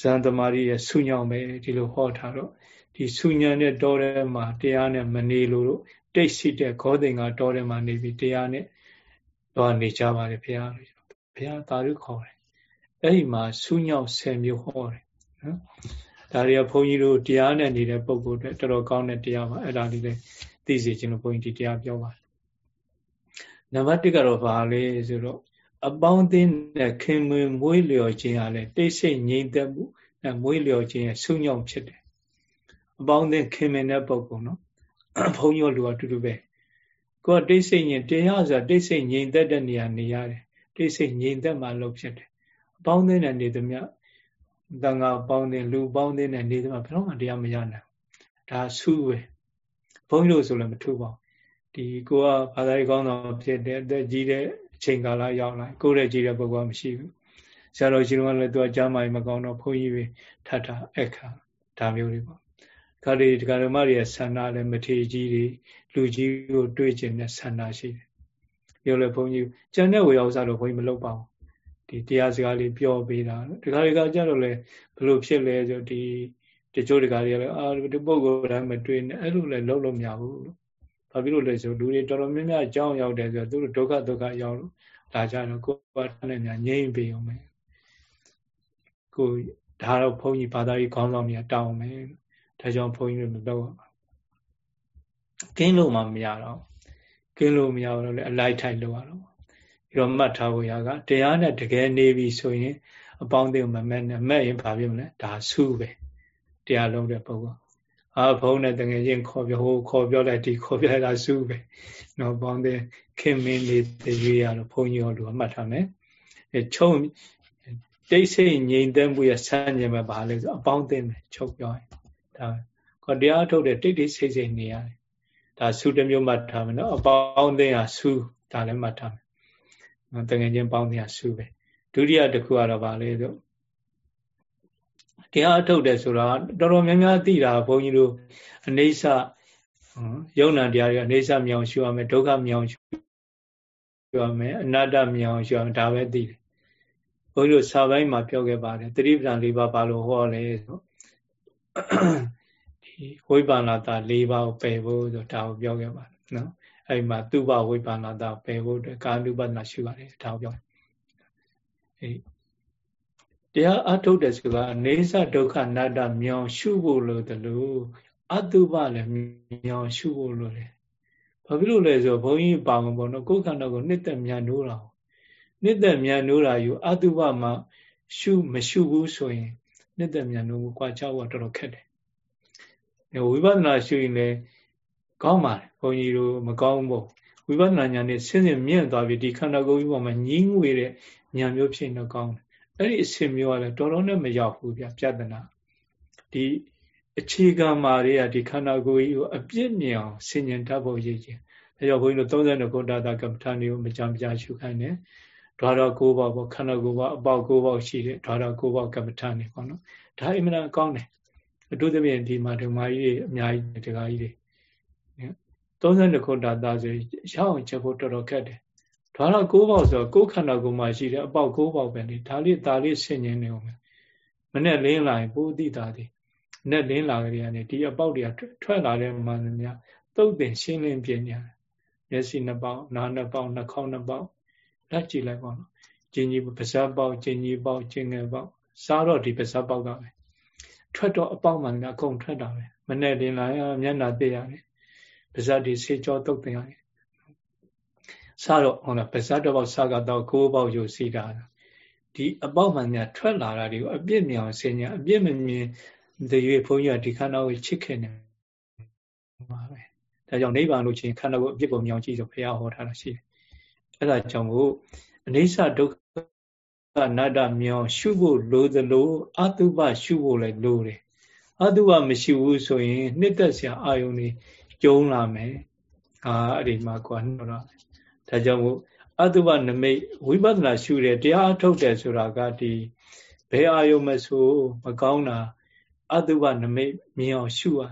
ဇန်သမารီရဲ့ဆူညောင်ပဲဒီလိုဟောထားတော့ဒီဆူညံတဲ့တော်ထဲမှာတရားနဲ့မနေလို့တိတ်ရှိတဲ့ဂောသိင်္ဂတော်ထဲမှာနေပြီးတရားနဲ့တော့နေကြပါတယ်ဘုရားဘုရားသာဓုခေါ်တယ်အဲ့ဒီမှာဆူးညောက်10မျိုးဟောတယ်နော် ဒါတွေကဘုန်းကြီးတို့တရားနဲ့နေတဲ့ပုံကိုယ်အတွက်တော်တော်ကောင်းတဲ့တရားပါအဲ့ဒါလေးလည်းသိစေခြင်းလို့ဘုန်းကြီးဒီတရားပြောပါတယ်နံပါတ်1ကတော့ဘာလဲဆိုတော့အပေါင်းအသင်းနဲ့ခင်မွေမွေးလျော်ခြင်းဟာလည်းတိတ်ဆိတ်ငြိမ်သက်မှုနဲ့မွေးလျော်ခြင်းရဲ့ဆူညောင်ဖြစ်တယ်အပေါင်းအသင်းခင်မင်တဲ့ပုံပေါ့နော်ဘုန်းကြီးတို့လူအတူတူပဲကိုယ်တိတ်ဆိတ်ငြိမ်တရားဆိုတာတိတ်ဆိတ်ငြိမ်သက်တဲ့နေရာနေရတယ်တိတ်ဆိတ်ငြိမ်သက်မှလုပ်ဖြစ်တယ်အပေါင်းအသင်းနဲ့နေသမျှ တန်ခါပေါင်းတဲ့လူပေါင်းတဲ့နဲ့နေသမျှဘယ်တော့မှတရားမရနိုင်ဒါဆူးပဲဘုန်းကြီးတို့ဆိုလည်းမထူပါဘူးဒီကိုကဘာသာရေးကောင်းတော်ဖြစ်တဲ့အသက်ကြီးတဲ့အချိန်ကာလရောက်လာကိုယ်ရဲ့ကြီးတဲ့ပုဂ္ဂိုလ်မရှိဘူးဆရာတော်ကြီးတော်ကလည်းသူကကြားမိုင်မကောင်းတော့ဘုန်းကြီးပဲထထအခါဒါမျိုးတွေပေါ့ခါဒီဒကာဓမ္မတွေရဲ့ဆန္ဒလည်းမထေကြီးတွေလူကြီးကိုတွေ့ကျင်တဲ့ဆန္ဒရှိတယ်ပြောလဲဘုန်းကြီးကျန်တဲ့ဝေယောစားတော့ဘုန်းကြီးမလုပ်ပါဘူး ဒီတရားစကားလေးပြောပေးတာဒကာဒကာကြတော့လေဘလို့ဖြစ်လဲဆိုဒီတချို့ဒကာတွေကလည်းအာဒီပုဂ္ဂိုလ်တိုင်းမတွေ့နဲ့အဲ့လိုလည်းလုပ်လို့မရဘူးလို့ဘာဖြစ်လို့လဲဆိုလူတွေတော်တော်များများအကြောင်းရောက်တယ်ဆိုတော့သူတို့ဒုက္ခဒုက္ခရောက်လို့လာကြတော့ကိုယ်ကနဲ့များငြိမ့်ပေးအောင်မယ်ကိုဒါတော့ဘုန်းကြီးဘာသာရေးခေါင်းဆောင်များတောင်းမယ်ဒါကြောင့်ဘုန်းကြီးတို့မလုပ်ရပါကင်းလို့မှမရတော့ကင်းလို့မရတော့လေအလိုက်ထိုက်လို့ရတော့ ပြီးတော့မှတ်ထားဖို့ရကတရားနဲ့တကယ်နေပြီဆိုရင် အပေါင်းအသင်းမမဲ့နဲ့မဲ့ရင်ဘာဖြစ်မလဲဒါဆူပဲတရားလုံးတဲ့ပုဂ္ဂိုလ်အာဘုံနဲ့တကယ်ချင်းခေါ်ပြောဟိုခေါ်ပြောလိုက်ဒီခေါ်ပြလိုက်တာဆူပဲနော်ပေါင်းတဲ့ခင်မင်းလေးတရွေးရတော့ဘုန်းကြီးတို့အမှတ်ထားမယ်အဲချုံတိတ်ဆိတ်ငြိမ်သက်မှုရဆန်းကျင်မဲ့ဘာလဲဆိုအပေါင်းအသင်းပဲချုပ်ပြောရင်ဒါခေါ်တရားထုတ်တဲ့တိတ်တိတ်ဆိတ်ဆိတ်နေရတယ်ဒါဆူတစ်မျိုးမှတ်ထားမယ်နော်အပေါင်းအသင်းဟာဆူဒါလည်းမှတ်ထားမယ်နော် တကယ်ချင်းပေါင်းတဲ့ဟာဆူပဲဒုတိယတစ်ခုကတော့ဗာလေဆိုတရားအထုတ်တယ်ဆိုတာတော်တော်များများသိတာဘုန်းကြီးတို့အနေဆယုံနာတရားတွေအနေဆမြောင်ရှုရမယ်ဒုက္ခမြောင်ရှုရမယ်အနတ္တမြောင်ရှုရမယ်ဒါပဲသိတယ်ဘုန်းကြီးတို့စာပိုင်းမှာပြောခဲ့ပါတယ်သတိပ္ပံ၄ပါးဘာလို့ဟောလဲဆိုဒီဝိပန္နာတာ၄ပါးကိုပယ်ဖို့ဆိုဒါကိုပြောခဲ့ပါတယ်နော် အဲ့မှာသူဘဝိပန္နာတာပယ်ဖို့အတွက်ကာနုပဒနာရှိပါတယ်ဒါကိုပြောအဲ့တရားအထုတ်တယ်ဆိုတာအနေဆဒုက္ခအနတ္တမြောင်ရှုဖို့လို့တလို့အတုပလည်းမြောင်ရှုဖို့လို့လေဘာဖြစ်လို့လဲဆိုဘုန်းကြီးပါမှာပေါ့နော်ကိုယ်ခန္ဓာကိုနှစ်သက်မြန်နိုးတာနှစ်သက်မြန်နိုးတာယူအတုပမှာရှုမရှုဘူးဆိုရင်နှစ်သက်မြန်နိုးကိုကြွားချဖို့တော်တော်ခက်တယ်ဝိပဿနာရှုရင်လည်း ကောင်းပါတယ်ဘုန်းကြီးတို့မကောင်းဘူးဝိပဿနာဉာဏ်နဲ့ဆင်းရဲမြင့်သွားပြီဒီခန္ဓာကိုယ်ကြီးပေါ်မှာညင်းငွေတဲ့ဉာဏ်မျိုးဖြစ်နေကောင်းတယ်အဲ့ဒီအဆင့်မျိုးကလည်းတော်တော်နဲ့မရောက်ဘူးဗျပြဿနာဒီအခြေခံမာတွေကဒီခန္ဓာကိုယ်ကြီးကိုအပြည့်မြင်အောင်ဆင်ញင်တတ်ဖို့ရည်ချင်းဒါကြောင့်ဘုန်းကြီးတို့32ခုတာတာကမ္မထာနေကိုမကြမ်းကြရှုခိုင်းတယ်ဓာရ9ပေါက်ပေါ့ခန္ဓာကိုယ်ပေါက်အပေါက်9ပေါက်ရှိတယ်ဓာရ9ပေါက်ကမ္မထာနေပေါ့နော်ဒါအမှန်ကောင်းတယ်အထူးသဖြင့်ဒီမှာဓမ္မကြီးတွေအများကြီးတရားကြီးတွေ 32ခုတာတာဆိုရအောင်ချက်ဖို့တော်တော်ခက်တယ်ဓာရ9ပေါက်ဆိုကိုယ်ခန္ဓာကိုယ်မှာရှိတဲ့အပေါက်9ပေါက်ပဲလေဒါလေးဒါလေးဆင်ញင်နေအောင်မနဲ့လင်းလာရင်ပိုးသိတာသည်နဲ့လင်းလာကြတဲ့ကနေဒီအပေါက်တွေကထွက်လာတဲ့မှန်သမျှသုတ်တင်ရှင်းလင်းပြနေတယ်မျက်စိနှစ်ပေါက်နားနှစ်ပေါက်နှာခေါင်းနှစ်ပေါက်လက်ကြည့်လိုက်ပါတော့ကျင်ကြီးပါးစပ်ပေါက်ကျင်ကြီးပေါက်ကျင်ငယ်ပေါက်စားတော့ဒီပါးစပ်ပေါက်ကပဲထွက်တော့အပေါက်မှန်ကအကုန်ထွက်တာပဲမနဲ့လင်းလာရင်မျက်နှာသိရတယ် ပါးစပ်ဒီဆေးကြောသုတ်တင်ရတယ်စားတော့ဟုတ်လားပါးစပ်တော့ပေါက်စားကတော့ကိုးပေါက်ယူစီတာဒီအပေါက်မှန်များထွက်လာတာတွေကိုအပြစ်မြောင်ဆင်ညာအပြစ်မမြင်တရွေဘုန်းကြီးကဒီခန္ဓာကိုချစ်ခင်နေပါပဲဒါကြောင့်နိဗ္ဗာန်လို့ချင်းခန္ဓာကိုအပြစ်ကိုမြောင်ကြည့်ဆိုဘုရားဟောထားတာရှိတယ်အဲဒါကြောင့်မို့အနေဆဒုက္ခအနတ္တမြောင်ရှုဖို့လိုသလိုအတုပရှုဖို့လည်းလိုတယ်အတုပမရှိဘူးဆိုရင်နှစ်သက်စရာအာယုန်တွေ ကျုံလာမယ်အာအဲ့ဒီမှာကွာနှောတော့ဒါကြောင့်မို့အတုပနမိတ်ဝိပဿနာရှုတယ်တရားအထုတ်တယ်ဆိုတာကဒီဘယ်အာယုံမဆိုမကောင်းတာအတုပနမိတ်မြင်အောင်ရှုရ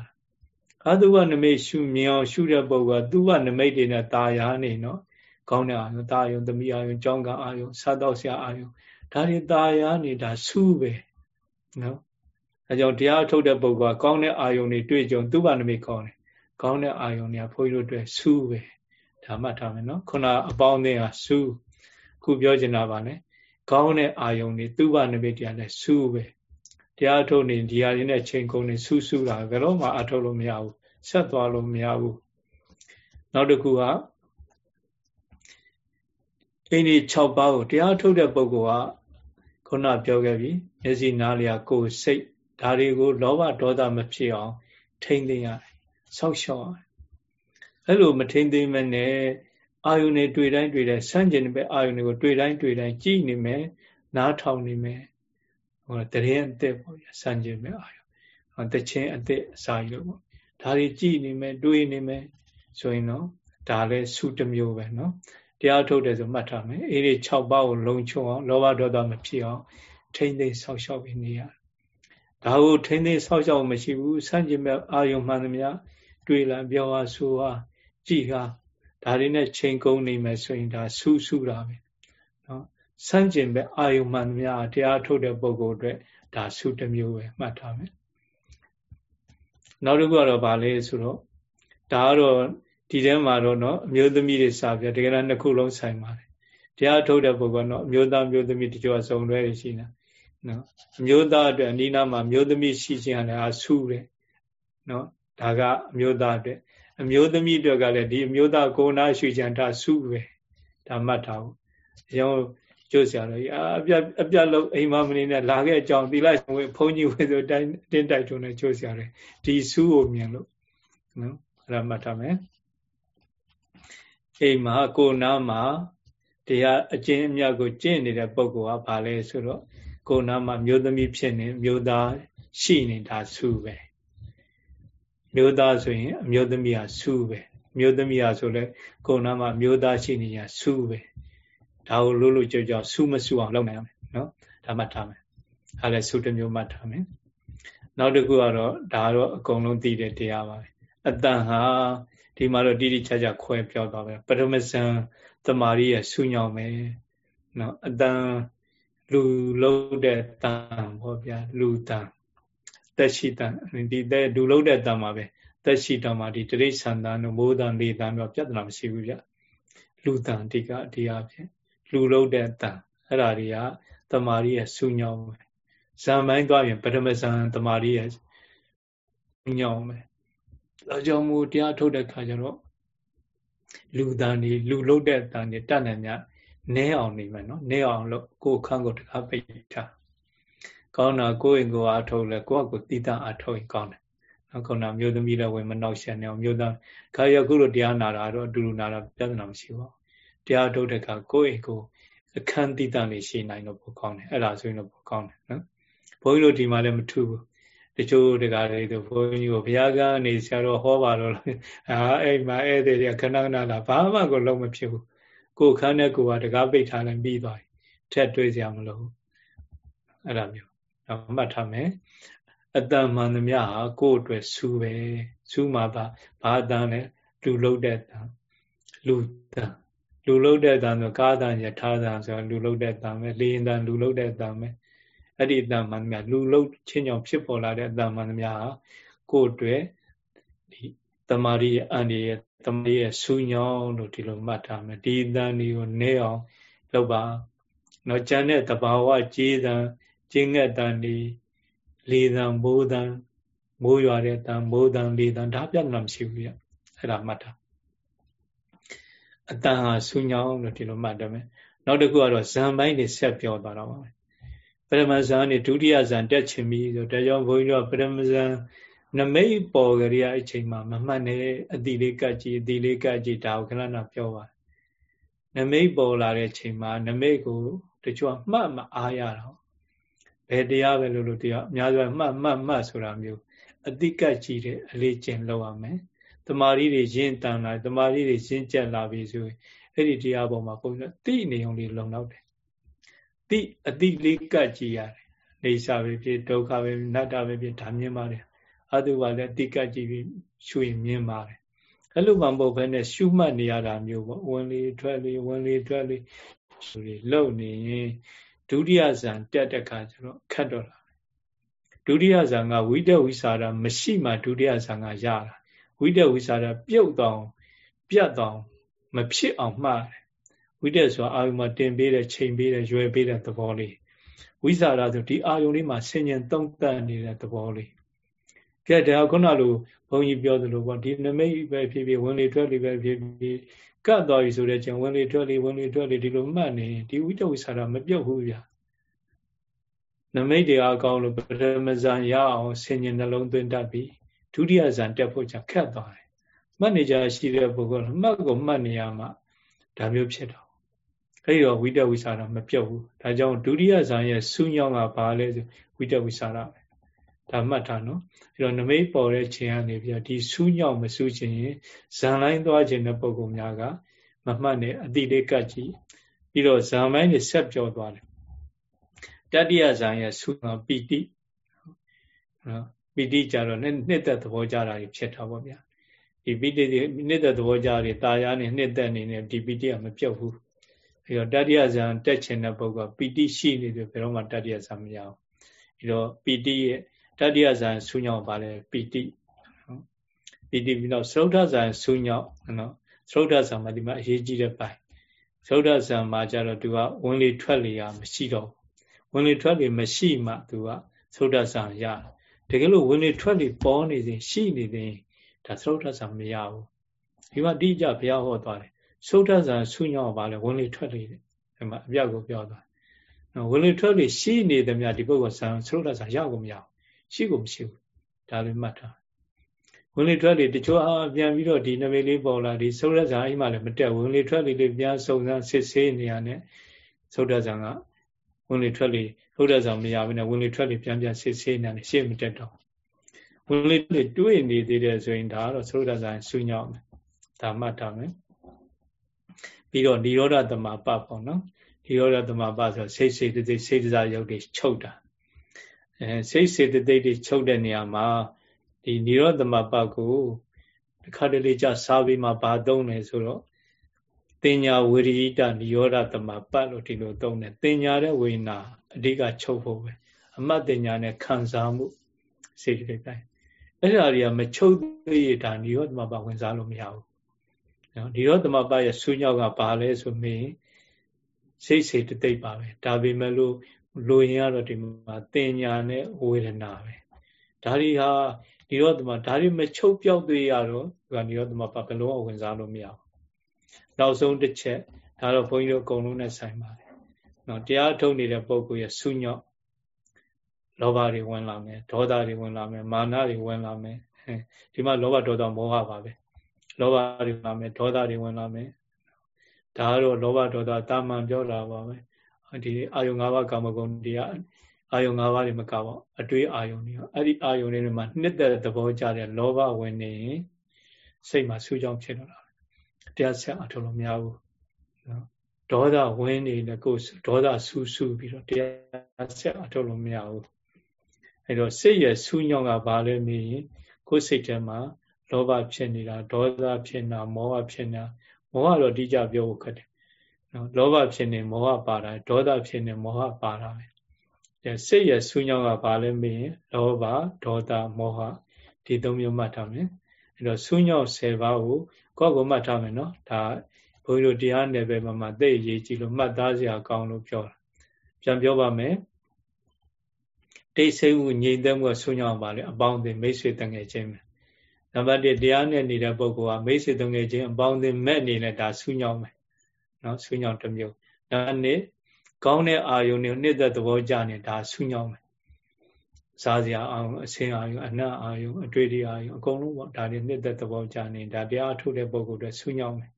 အတုပနမိတ်ရှုမြင်အောင်ရှုတဲ့ပုဂ္ဂိုလ်ကသူပနမိတ်တွေနဲ့ตาရနေနော်ကောင်းတဲ့အာယုံตาယုံသမီးအာယုံကြောင်းကအာယုံစားတော့ဆရာအာယုံဒါတွေตาရနေတာစူးပဲနော်အဲကြောင့်တရားထုတ်တဲ့ပုဂ္ဂိုလ်ကကောင်းတဲ့အာယုံတွေတွေ့ကြုံသူပနမိတ်ကောင်းတယ် ကောင်းတဲ့အာယုံတွေကဘုန်းကြီးတို့အတွက်စူးပဲဒါမှတ်ထားမယ်နော်ခုနအပေါင်းအသင်းဟာစူးခုပြောချင်တာပါလေကောင်းတဲ့အာယုံတွေသူပနမိတ်တွေကလည်းစူးပဲတရားထုတ်နေဒီဟာရင်းနဲ့ချိန်ကုန်နေဆူးဆူးတာဘယ်တော့မှအထုတ်လို့မရဘူးဆက်သွားလို့မရဘူးနောက်တစ်ခုကအိန္ဒိ6ပါးကိုတရားထုတ်တဲ့ပုဂ္ဂိုလ်ကခုနပြောခဲ့ပြီမျက်စိနားလျာကိုယ်စိတ်ဒါတွေကိုလောဘဒေါသမဖြစ်အောင်ထိမ့်သိမ်းရတယ် ဆောက်ရှောက်ရတယ်အဲ့လိုမထိမ့်သိမ်းမနဲ့အာယုန်တွေတွေ့တိုင်းတွေ့တိုင်းစမ်းကျင်တဲ့အာယုန်တွေကိုတွေ့တိုင်းတွေ့တိုင်းကြည်နေမယ်နားထောင်နေမယ်ဟိုတရင်အသက်ပေါ့စံကျင်မဲ့အာရုံတချင်းအသက်အစာကြီးလို့ပေါ့ဒါတွေကြည်နေမယ်တွေးနေမယ်ဆိုရင်တော့ဒါလည်းစုတစ်မျိုးပဲเนาะတရားထုတ်တယ်ဆိုမှတ်ထားမယ်အေးဒီ6ပါးကိုလုံချုံအောင်လောဘဒေါသမဖြစ်အောင်ထိမ့်သိမ်းဆောက်ရှောက်ပြီးနေရဒါကိုထိမ့်သိမ်းဆောက်ရှောက်မရှိဘူးစံကျင်မဲ့အာယုံမှန်သမျှ တွေးလာပြောဟာဆိုဟာကြည်ဟာဒါတွေနဲ့ချိန်ကုန်နေမယ်ဆိုရင်ဒါဆူဆူတာပဲဆန့်ကျင်ပဲအာယုမှန်များတရားထုတ်တဲ့ပုဂ္ဂိုလ်အတွက်ဒါဆုတစ်မျိုးပဲမှတ်ထားမယ်နောက်တစ်ခုကတော့ဗာလဲဆိုတော့ဒါကတော့ဒီထဲမှာတော့เนาะအမျိုးသမီးတွေစာပြတကယ်တော့နှစ်ခုလုံးဆိုင်ပါတယ်တရားထုတ်တဲ့ပုဂ္ဂိုလ်เนาะအမျိုးသားမျိုးသမီးတချို့အစုံတွဲတွေရှိနေနော်အမျိုးသားအတွက်အနိနာမှာမျိုးသမီးရှိခြင်းကလည်းအဆူတယ်နော် ဒါကအမျိုးသားအတွက်အမျိုးသမီးအတွက်ကလည်းဒီအမျိုးသားကိုနာရှိခြင်းဒါဆူပဲဒါမှတ်ထားဖို့အရင်ကျိုးဆရာတော်ကြီးအာအပြတ်အပြတ်လို့အိမ်မမနေနဲ့လာခဲ့အကြောင်းသီလရှင်ဝေဘုန်းကြီးဝေဆိုတိုင်းတင်းတိုက်ထုံးနဲ့ကျိုးဆရာတော်ဒီစူးကိုမြင်လို့နော်အဲ့ဒါမှတ်ထားမယ်အိမ်မှာကိုနာမှာတရားအကျဉ်းအမြတ်ကိုကျင့်နေတဲ့ပုဂ္ဂိုလ်ကဘာလဲဆိုတော့ကိုနာမှာမျိုးသမီးဖြစ်နေမျိုးသားရှိနေတာစုပဲ မျိုးသားဆိုရင်အမျိုးသမီးဟာစုပဲမျိုးသမီးဟာဆိုလဲကိုနာမှာမျိုးသားရှိနေရစုပဲဒါကိုလို့လို့ကြောက်ကြောက်စုမစုအောင်လုပ်နိုင်ရမယ်နော်ဒါမှတ်ထားမယ်အဲလဲစုတစ်မျိုးမှတ်ထားမယ်နောက်တစ်ခုကတော့ဒါတော့အကုန်လုံးသိတဲ့တရားပါပဲအတန်ဟာဒီမှာတော့တိတိကျကျခွဲပြောသွားပဲပရမဇန်တမာရီရဲ့ဆူညောင်းမယ်နော်အတန်လူလုံးတဲ့တန်ပေါ့ဗျာလူတန် တက်ရှိတန်ဒီတဲ့လူလုံးတဲ့တန်မှာပဲတက်ရှိတန်မှာဒီတရိษံတန်တို့မိုးတန်လေးတန်တော့ပြဿနာမရှိဘူးဗျလူတန်ဒီကဒီအဖြစ်လူလုံးတဲ့တန်အဲ့ဒါတွေကတမာရီရဲ့ဆူညောင်းမယ်ဇံမိုင်းသွားရင်ပထမဇံတမာရီရဲ့ညောင်းမယ်ဒါကြောင့်မို့တရားထုတ်တဲ့ခါကျတော့လူတန်နေလူလုတ်တဲ့တန်နေတတ်နိုင်မြနဲအောင်နေမယ်နော်နဲအောင်လို့ကိုယ်ခန်းကိုတကားပိတ်ထား ကောင်းတာကိုယ့်အိမ်ကိုအထုတ်လဲကိုယ့်အကိုတည်တံ့အထုတ်ရင်ကောင်းတယ်နော်ကောင်းတာမျိုးသမီးလည်းဝင်မနှောက်ရှက်နေအောင်မျိုးသားခါရခုလိုတရားနာတာတော့အတူတူနာတာပြဿနာမရှိပါဘူးတရားထုတ်တဲ့ခါကိုယ့်အိမ်ကိုအခန်းတည်တံ့နေရှိနိုင်တော့ပိုကောင်းတယ်အဲ့ဒါဆိုရင်တော့ပိုကောင်းတယ်နော်ဘုန်းကြီးတို့ဒီမှာလည်းမထူးဘူးတချို့တကားတွေဆိုဘုန်းကြီးကိုဘုရားကနေဆရာတော်ဟောပါတော့အာအဲ့မှာဧည့်သည်တွေကခဏခဏလာဘာမှကိုလုံးမဖြစ်ဘူးကိုခန်းနဲ့ကိုကတကားပိတ်ထားလိုက်ပြီးသွားပြီထက်တွေးစရာမလိုဘူးအဲ့လိုမျိုးတော့ မှတ်ထားမယ်အတန်မှန်သမျှဟာကိုယ့်အတွက်စူးပဲစူးမှာပါဘာအတန်လဲလူလုံးတဲ့တန်လူတန်လူလုံးတဲ့တန်ဆိုကားတန်ရထားတန်ဆိုလူလုံးတဲ့တန်ပဲလေရင်တန်လူလုံးတဲ့တန်ပဲအဲ့ဒီအတန်မှန်သမျှလူလုံးချင်းကြောင့်ဖြစ်ပေါ်လာတဲ့အတန်မှန်သမျှဟာကိုယ့်အတွက်ဒီတမာရီရဲ့အန္တရာယ်တမာရီရဲ့ဆူညောင်းလို့ဒီလိုမှတ်ထားမယ်ဒီအတန်ဒီကိုနေအောင်လုပ်ပါတော့ကျန်တဲ့တဘာဝကြေးတန် ကျင်းငတ်တန်ဒီလေတန်ဘိုးတန်မိုးရွာတဲ့တန်မိုးတန်လေတန်ဒါပြဿနာမရှိဘူးပြအဲ့ဒါမှတ်ထားအတန်ဟာဆူညောင်းလို့ဒီလိုမှတ်တယ်မယ်နောက်တစ်ခုကတော့ဇံပိုင်းတွေဆက်ပြောသွားတော့ပါမယ်ပရမဇန်နေဒုတိယဇန်တက်ချင်ပြီဆိုဒါကြောင့်ဘုန်းကြီးတို့ပရမဇန်နမိတ်ပေါ်ကြရအချိန်မှာမမှတ်နဲ့အတိလေးကတ်ကြည့်အတိလေးကတ်ကြည့်ဒါကိုခဏနာပြောပါနမိတ်ပေါ်လာတဲ့ချိန်မှာနမိတ်ကိုတချို့မှတ်မအားရတော့ ဘယ်တရားပဲလို့လို့တရားအများစုမှတ်မှတ်မှတ်ဆိုတာမျိုးအတိကတ်ကြည့်တဲ့အလေးကျင့်လုပ်ရမယ်တမာရီတွေရင့်တန်လာတမာရီတွေရင့်ကျက်လာပြီဆိုရင်အဲ့ဒီတရားပေါ်မှာပုံစံတိနေုံလေးလုံလောက်တယ်တိအတိလေးကတ်ကြည့်ရတယ်နေစာပဲဖြစ်ဒုက္ခပဲနတ္တပဲဖြစ်ဒါမြင်ပါတယ်အတုပါလည်းတိကတ်ကြည့်ပြီးရှုရင်မြင်ပါတယ်အဲ့လိုမှမဟုတ်ဘဲနဲ့ရှုမှတ်နေရတာမျိုးပေါ့ဝင်လေထွက်လေဝင်လေထွက်လေရှုလေလုံနေရင် ဒုတိယဇန်တက်တဲ့ခါကျတော့ခတ်တော့လာဒုတိယဇန်ကဝိတဝိစာရမရှိမှဒုတိယဇန်ကရတာဝိတဝိစာရပြုတ်တော့ပြတ်တော့မဖြစ်အောင်မှားတယ်ဝိတက်ဆိုတာအာယုံမှာတင်ပေးတဲ့ချိန်ပေးတဲ့ရွယ်ပေးတဲ့သဘောလေးဝိစာရဆိုဒီအာယုံလေးမှာဆင်ញံတုံ့တက်နေတဲ့သဘောလေးကဲဒါခုနလိုဘုန်းကြီးပြောသလိုပေါ့ဒီနမိတ်ပဲဖြစ်ဖြစ်ဝင်လေထွက်လေပဲဖြစ်ဖြစ် ကတ်သွားပြီဆိုတဲ့ချိန်ဝင်လေထွက်လေဝင်လေထွက်လေဒီလိုမှတ်နေဒီဝိတဝိစာရမပြုတ်ဘူးဗျာနမိတ်တွေအကောင်းလို့ပထမဇန်ရအောင်ဆင်ញံနှလုံးသွင်းတတ်ပြီဒုတိယဇန်တက်ဖို့ကြာခက်သွားတယ်မှတ်နေကြရှိတဲ့ပုဂ္ဂိုလ်မှတ်ကိုမှတ်နေရမှဒါမျိုးဖြစ်တော့အဲ့ဒီတော့ဝိတဝိစာရမပြုတ်ဘူးဒါကြောင့်ဒုတိယဇန်ရဲ့ဆူးညောင်းကဘာလဲဆိုဝိတဝိစာရပဲ ဒါမှတ်ထားနော်အဲ့တော့နမိတ်ပေါ်တဲ့ခြင်းကနေပြဒီဆူးညောင်းမဆူးခြင်းရင်ဇန်လိုင်းသွားခြင်းတဲ့ပုံကောင်များကမမှတ်နဲ့အတိလေးကတ်ကြည့်ပြီးတော့ဇန်ပိုင်းတွေဆက်ပြောသွားတယ်တတိယဇန်ရဲ့ဆူးကပီတိနော်ပီတိကြတော့နှစ်သက်သဘောကြတာဖြစ်တာပေါ့ဗျာဒီပီတိနှစ်သက်သဘောကြတွေတာယာနဲ့နှစ်သက်နေနေဒီပီတိကမပြုတ်ဘူးအဲတော့တတိယဇန်တက်ချင်တဲ့ပုဂ္ဂိုလ်ပီတိရှိနေတယ်ဘယ်တော့မှတတိယဇန်မရဘူးအဲတော့ပီတိရဲ့ တတိယဇန်ဆူညောင်းပါလေပီတိနော်ပီတိပြီးတော့သရုဒ္ဓဇန်ဆူညောင်းနော်သရုဒ္ဓဇန်မှာဒီမှာအရေးကြီးတဲ့ပိုင်းသရုဒ္ဓဇန်မှာကျတော့သူကဝင်လေထွက်လေရမရှိတော့ဝင်လေထွက်လေမရှိမှသူကသရုဒ္ဓဇန်ရတကယ်လို့ဝင်လေထွက်လေပေါ်နေစဉ်ရှိနေရင်ဒါသရုဒ္ဓဇန်မရဘူးဒီမှာတိကျဘုရားဟောသွားတယ်သုဒ္ဓဇန်ဆူညောင်းပါလေဝင်လေထွက်လေဒီမှာအပြောက်ကိုပြောသွားဝင်လေထွက်လေရှိနေသမျှဒီပုဂ္ဂိုလ်ဆံသရုပ်ထဆံရကုန်မရ ရှိကုန်မရှိဘူးဒါလေးမှတ်ထားဝင်လေထွက်လေတချို့အာပြန်ပြီးတော့ဒီနမိတ်လေးပေါ်လာဒီသရုပ်ထဆံအိမ်မှာလည်းမတက်ဝင်လေထွက်လေလေးပြန်စုံစမ်းစစ်ဆေးနေရတဲ့သရုပ်ထဆံကဝင်လေထွက်လေသရုပ်ထဆံမရဘူးနဲ့ဝင်လေထွက်လေပြန်ပြန်စစ်ဆေးနေတယ်ရှေ့မတက်တော့ဝင်လေထွက်လေတွေးနေသေးတယ်ဆိုရင်ဒါကတော့သရုပ်ထဆံဆူညောင်းမယ်ဒါမှတ်ထားမယ်ပြီးတော့និရောဓသမပပေါ့နော်နိရောဓသမပဆိုစိတ်စေတသိက်စေတစာယုတ်တွေချုပ်တာ အဲစိတ်စေတသိက်တွေချုပ်တဲ့နေရာမှာဒီနိရောဓသမပကိုတစ်ခါတလေကြာစားပြီးမှဘာသုံးလဲဆိုတော့တင်ညာဝိရိတနိရောဓသမပတ်လို့ဒီလိုသုံးတယ်တင်ညာတဲ့ဝိညာအဓိကချုပ်ဖို့ပဲအမတ်တင်ညာနဲ့ခံစားမှုစိတ်တွေတိုင်းအဲ့ဒါတွေကမချုပ်သေးရတာနိရောဓသမပဝင်စားလို့မရဘူးနော်နိရောဓသမပရဲ့ဆူညောက်ကဘာလဲဆိုမင်းစိတ်စေတသိက်ပါပဲဒါပေမဲ့လို့ လိုရင်ကတော့ဒီမှာတင်ညာနဲ့ဝေဒနာပဲဒါတွေဟာនិရောဓမဒါတွေမချုပ်ပြောက်သေးရတော့ဒီကនិရောဓမဘယ်လုံးအဝင်စားလို့မရဘူးနောက်ဆုံးတစ်ချက်ဒါတော့ဘုန်းကြီးတို့အကုန်လုံးနဲ့ဆိုင်ပါတယ်နော်တရားထုတ်နေတဲ့ပုဂ္ဂိုလ်ရဲ့ဆုညော့လောဘတွေဝင်လာမယ်ဒေါသတွေဝင်လာမယ်မာနတွေဝင်လာမယ်ဒီမှာလောဘဒေါသမောဟပါပဲလောဘတွေဝင်လာမယ်ဒေါသတွေဝင်လာမယ်ဒါကတော့လောဘဒေါသတာမန်ပြောတာပါပဲ ဒီအာယုံ၅ပါးကာမဂုဏ်တရားအာယုံ၅ပါးတွေမကပါအတွေးအာယုံတွေအဲ့ဒီအာယုံတွေမှာနှစ်သက်သဘောကြတဲ့လောဘဝင်နေရင်စိတ်မှာဆူကြောင်ဖြစ်တော့တာတရားဆက်အထောက်လို့မရဘူးနော်ဒေါသဝင်နေတဲ့ကိုယ်ဒေါသဆူဆူပြီးတော့တရားဆက်အထောက်လို့မရဘူးအဲ့တော့စိတ်ရဲ့ဆူညောင်းကဘာလဲမေးရင်ကိုယ်စိတ်ထဲမှာလောဘဖြစ်နေတာဒေါသဖြစ်နေတာမောဟဖြစ်နေတာမောဟတော့တိကျပြောဖို့ခက်တယ် နော်လောဘဖြစ်နေမောဟပါတာဒေါသဖြစ်နေမောဟပါတာပဲအဲစိတ်ရဲ့ဆူးညောင်းကဘာလဲမေးရင်လောဘဒေါသမောဟဒီသုံးမျိုးမှတ်ထားမယ်အဲတော့ဆူးညောင်း10ပါးကိုကိုယ့်ကိုမှတ်ထားမယ်နော်ဒါဘုန်းကြီးတို့တရားနယ်ပယ်မှာမှသိရေးကြည့်လို့မှတ်သားစရာကောင်းလို့ပြောတာပြန်ပြောပါမယ်တိတ်ဆိတ်မှုငြိမ်သက်မှုဆူးညောင်းပါလေအပေါင်းအသင်းမိတ်ဆွေတငယ်ချင်းပဲနံပါတ်1တရားနဲ့နေတဲ့ပုဂ္ဂိုလ်ကမိတ်ဆွေသုံးငယ်ချင်းအပေါင်းအသင်းမဲ့နေလဲဒါဆူးညောင်းမယ် နော်ဆူးညောင်းတစ်မျိုးနံပါတ်2ကောင်းတဲ့အာယုန်နဲ့နှစ်သက်သဘောကြနေဒါဆူးညောင်းမယ်စားစရာအာယုန်အစင်းအာယုန်အနတ်အာယုန်အတွေ့အကြုံအာယုန်အကုန်လုံးပေါ့ဒါတွေနှစ်သက်သဘောကြနေဒါတရားထုတ်တဲ့ပုဂ္ဂိုလ်တွေဆူးညောင်းမယ်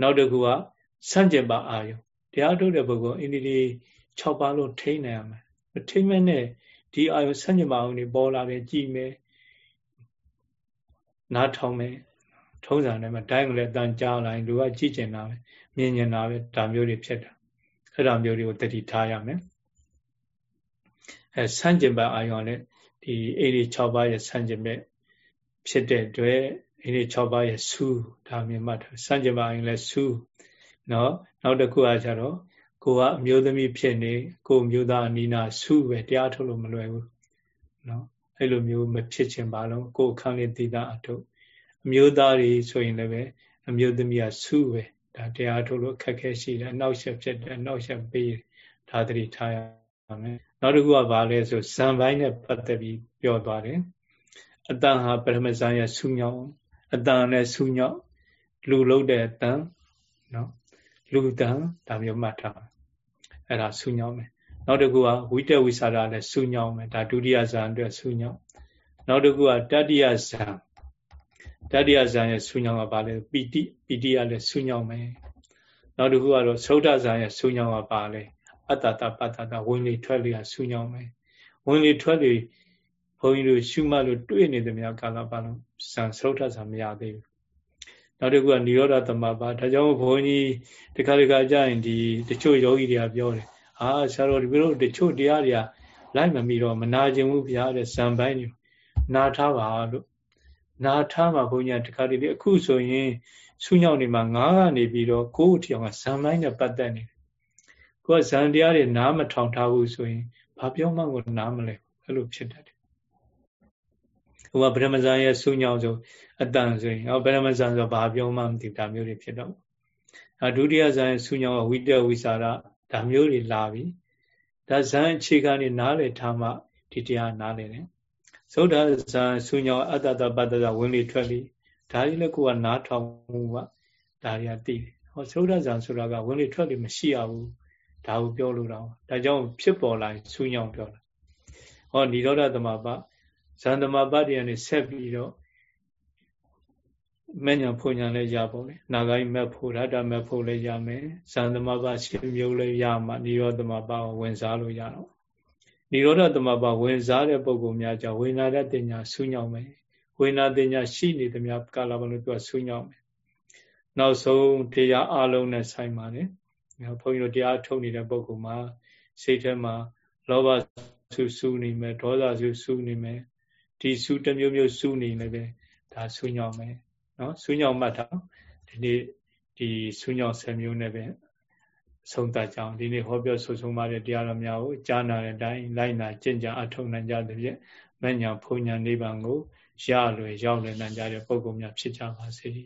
နောက်တစ်ခုကစန့်ကျင်ပါအာယုန်တရားထုတ်တဲ့ပုဂ္ဂိုလ်အင်းဒီ6ပါးလုံးထိန်းနိုင်ရမယ်မထိန်းမဲ့နဲ့ဒီအာယုန်စန့်ကျင်ပါအာယုန်တွေပေါ်လာတယ်ကြည်မယ်နားထောင်မယ် ထုံးစံနဲ့မှတိုင်းကလေးတန်ကြားလာရင်လူကကြည့်ကျင်တာပဲမြင်ကျင်တာပဲဒါမျိုးတွေဖြစ်တာအဲ့ဒါမျိုးတွေကိုတတိထားရမယ်အဲဆန့်ကျင်ဘက်အာရုံနဲ့ဒီအေဒီ6ပါးရဲ့ဆန့်ကျင်ဘက်ဖြစ်တဲ့အတွက်အေဒီ6ပါးရဲ့ဆူဒါမျိုးမှတ်တယ်ဆန့်ကျင်ဘက်အာရုံလည်းဆူနော်နောက်တစ်ခုအားကျတော့ကိုကအမျိုးသမီးဖြစ်နေကိုမျိုးသားအနီးနာဆူပဲတရားထုတ်လို့မလွယ်ဘူးနော်အဲ့လိုမျိုးမဖြစ်ချင်ပါလုံးကိုယ်ခန့်လေးသိတာအထုတ် အမျိုးသားတွေဆိုရင်လည်းပဲအမျိုးသမီးကစုပဲဒါတရားထုတ်လို့ခက်ခဲရှိတယ်အနောက်ရှက်ဖြစ်တယ်အနောက်ရှက်ပေးဒါတတိထားရမယ်နောက်တစ်ခုကဘာလဲဆိုဇံပိုင်းနဲ့ပတ်သက်ပြီးပြောသွားတယ်အတန်ဟာပရမဇန်ရဲ့ဆူညောင်းအတန်နဲ့ဆူညောင်းလူလုံးတဲ့အတန်နော်လူတန်ဒါမျိုးမှတ်ထားအဲ့ဒါဆူညောင်းမယ်နောက်တစ်ခုကဝိတဝိသရာလည်းဆူညောင်းမယ်ဒါဒုတိယဇာန်အတွက်ဆူညောင်းနောက်တစ်ခုကတတိယဇာန် တတိယဇာန်ရဲ့ဆူညောင်းကဘာလဲပီတိပီတိကလည်းဆူညောင်းမယ်နောက်တစ်ခုကတော့သုဒ္ဓဇာန်ရဲ့ဆူညောင်းကဘာလဲအတ္တတပတ္တတဝင်လေထွက်လေကဆူညောင်းမယ်ဝင်လေထွက်လေဘုန်းကြီးတို့ရှုမှတ်လို့တွေ့နေသမျှကာလပတ်လုံးဇာန်သုဒ္ဓဇာန်မရသေးဘူးနောက်တစ်ခုကនិရောဓသမဘာဒါကြောင့်ဘုန်းကြီးတခါတခါကြာရင်ဒီတချို့ယောဂီတွေကပြောတယ်အာဆရာတော်ဒီလိုတချို့တရားတွေကလိုက်မမီတော့မနာကျင်ဘူးဗျာတဲ့ဇံပိုင်းတွေနာထားပါလို့ နာထားမှာဘုန်းကြီးတခါတလေအခုဆိုရင်ဆူညောင်းနေမှာငါးကနေပြီးတော့ကိုယ်ထီအောင်ကဇံပိုင်းနဲ့ပတ်သက်နေတယ်ကိုယ်ဇံတရားတွေနားမထောင်ထားဘူးဆိုရင်ဘာပြောမှကိုနားမလဲအဲ့လိုဖြစ်တတ်တယ်ဟိုကဗြဟ္မဇန်ရဲ့ဆူညောင်းဆိုအတန်ဆိုရင်ဟောဗြဟ္မဇန်ဆိုဘာပြောမှမသိဒါမျိုးတွေဖြစ်တော့အဒုတိယဇန်ရဲ့ဆူညောင်းကဝိတ္တဝိစာရဒါမျိုးတွေလာပြီဒါဇန်အခြေခံနေနားလေထားမှဒီတရားနားလေတယ် သုဒ္ဓဇန်ဆူညောအတ္တတပတ္တဝင်လေထွက်လေဒါကြီးလည်းကိုကနားထောင်မှုကဒါတွေကသိတယ်ဟောသုဒ္ဓဇံဆိုတာကဝင်လေထွက်လေမရှိရဘူးဒါကိုပြောလို့တော့ဒါကြောင့်ဖြစ်ပေါ်လာဆူညောင်ပြောတာဟောនិရောဓသမပဇန်သမပတရားနဲ့ဆက်ပြီးတော့မညာဖွညာလည်းရပါလေနာဂိုင်းမက်ဖို့ရတ္တမက်ဖို့လည်းရမယ်ဇန်သမပရှင်မျိုးလည်းရမှនិရောဓသမပကိုဝင်စားလို့ရတော့ និရောဓသမပဝင်စားတဲ့ပုံကောင်များကြောင့်ဝိညာရတညာဆူညောင်မယ်ဝိညာတညာရှိနေသမျှကာလဘလို့သူကဆူညောင်မယ်နောက်ဆုံးတရားအလုံးနဲ့ဆိုင်ပါတယ်ဘုန်းကြီးတို့တရားထုတ်နေတဲ့ပုံကောင်မှာစိတ်ထဲမှာလောဘဆူဆူနေမယ်ဒေါသဆူဆူနေမယ်ဒီဆူတစ်မျိုးမျိုးဆူနေလည်းပဲဒါဆူညောင်မယ်နော်ဆူညောင်မှတ်တာဒီနေ့ဒီဆူညောင်10မျိုးနဲ့ပဲ ဆုံးသတ်ကြအောင်ဒီနေ့ဟောပြောဆိုဆုံးပါတဲ့တရားတော်များကိုကြားနာတဲ့အတိုင်းလိုက်နာကျင့်ကြအထောက်နိုင်ကြသဖြင့်မညာဖုန်ညာနိဗ္ဗာန်ကိုရလွယ်ရောက်လွယ်နိုင်ကြတဲ့ပုဂ္ဂိုလ်များဖြစ်ကြပါစေ။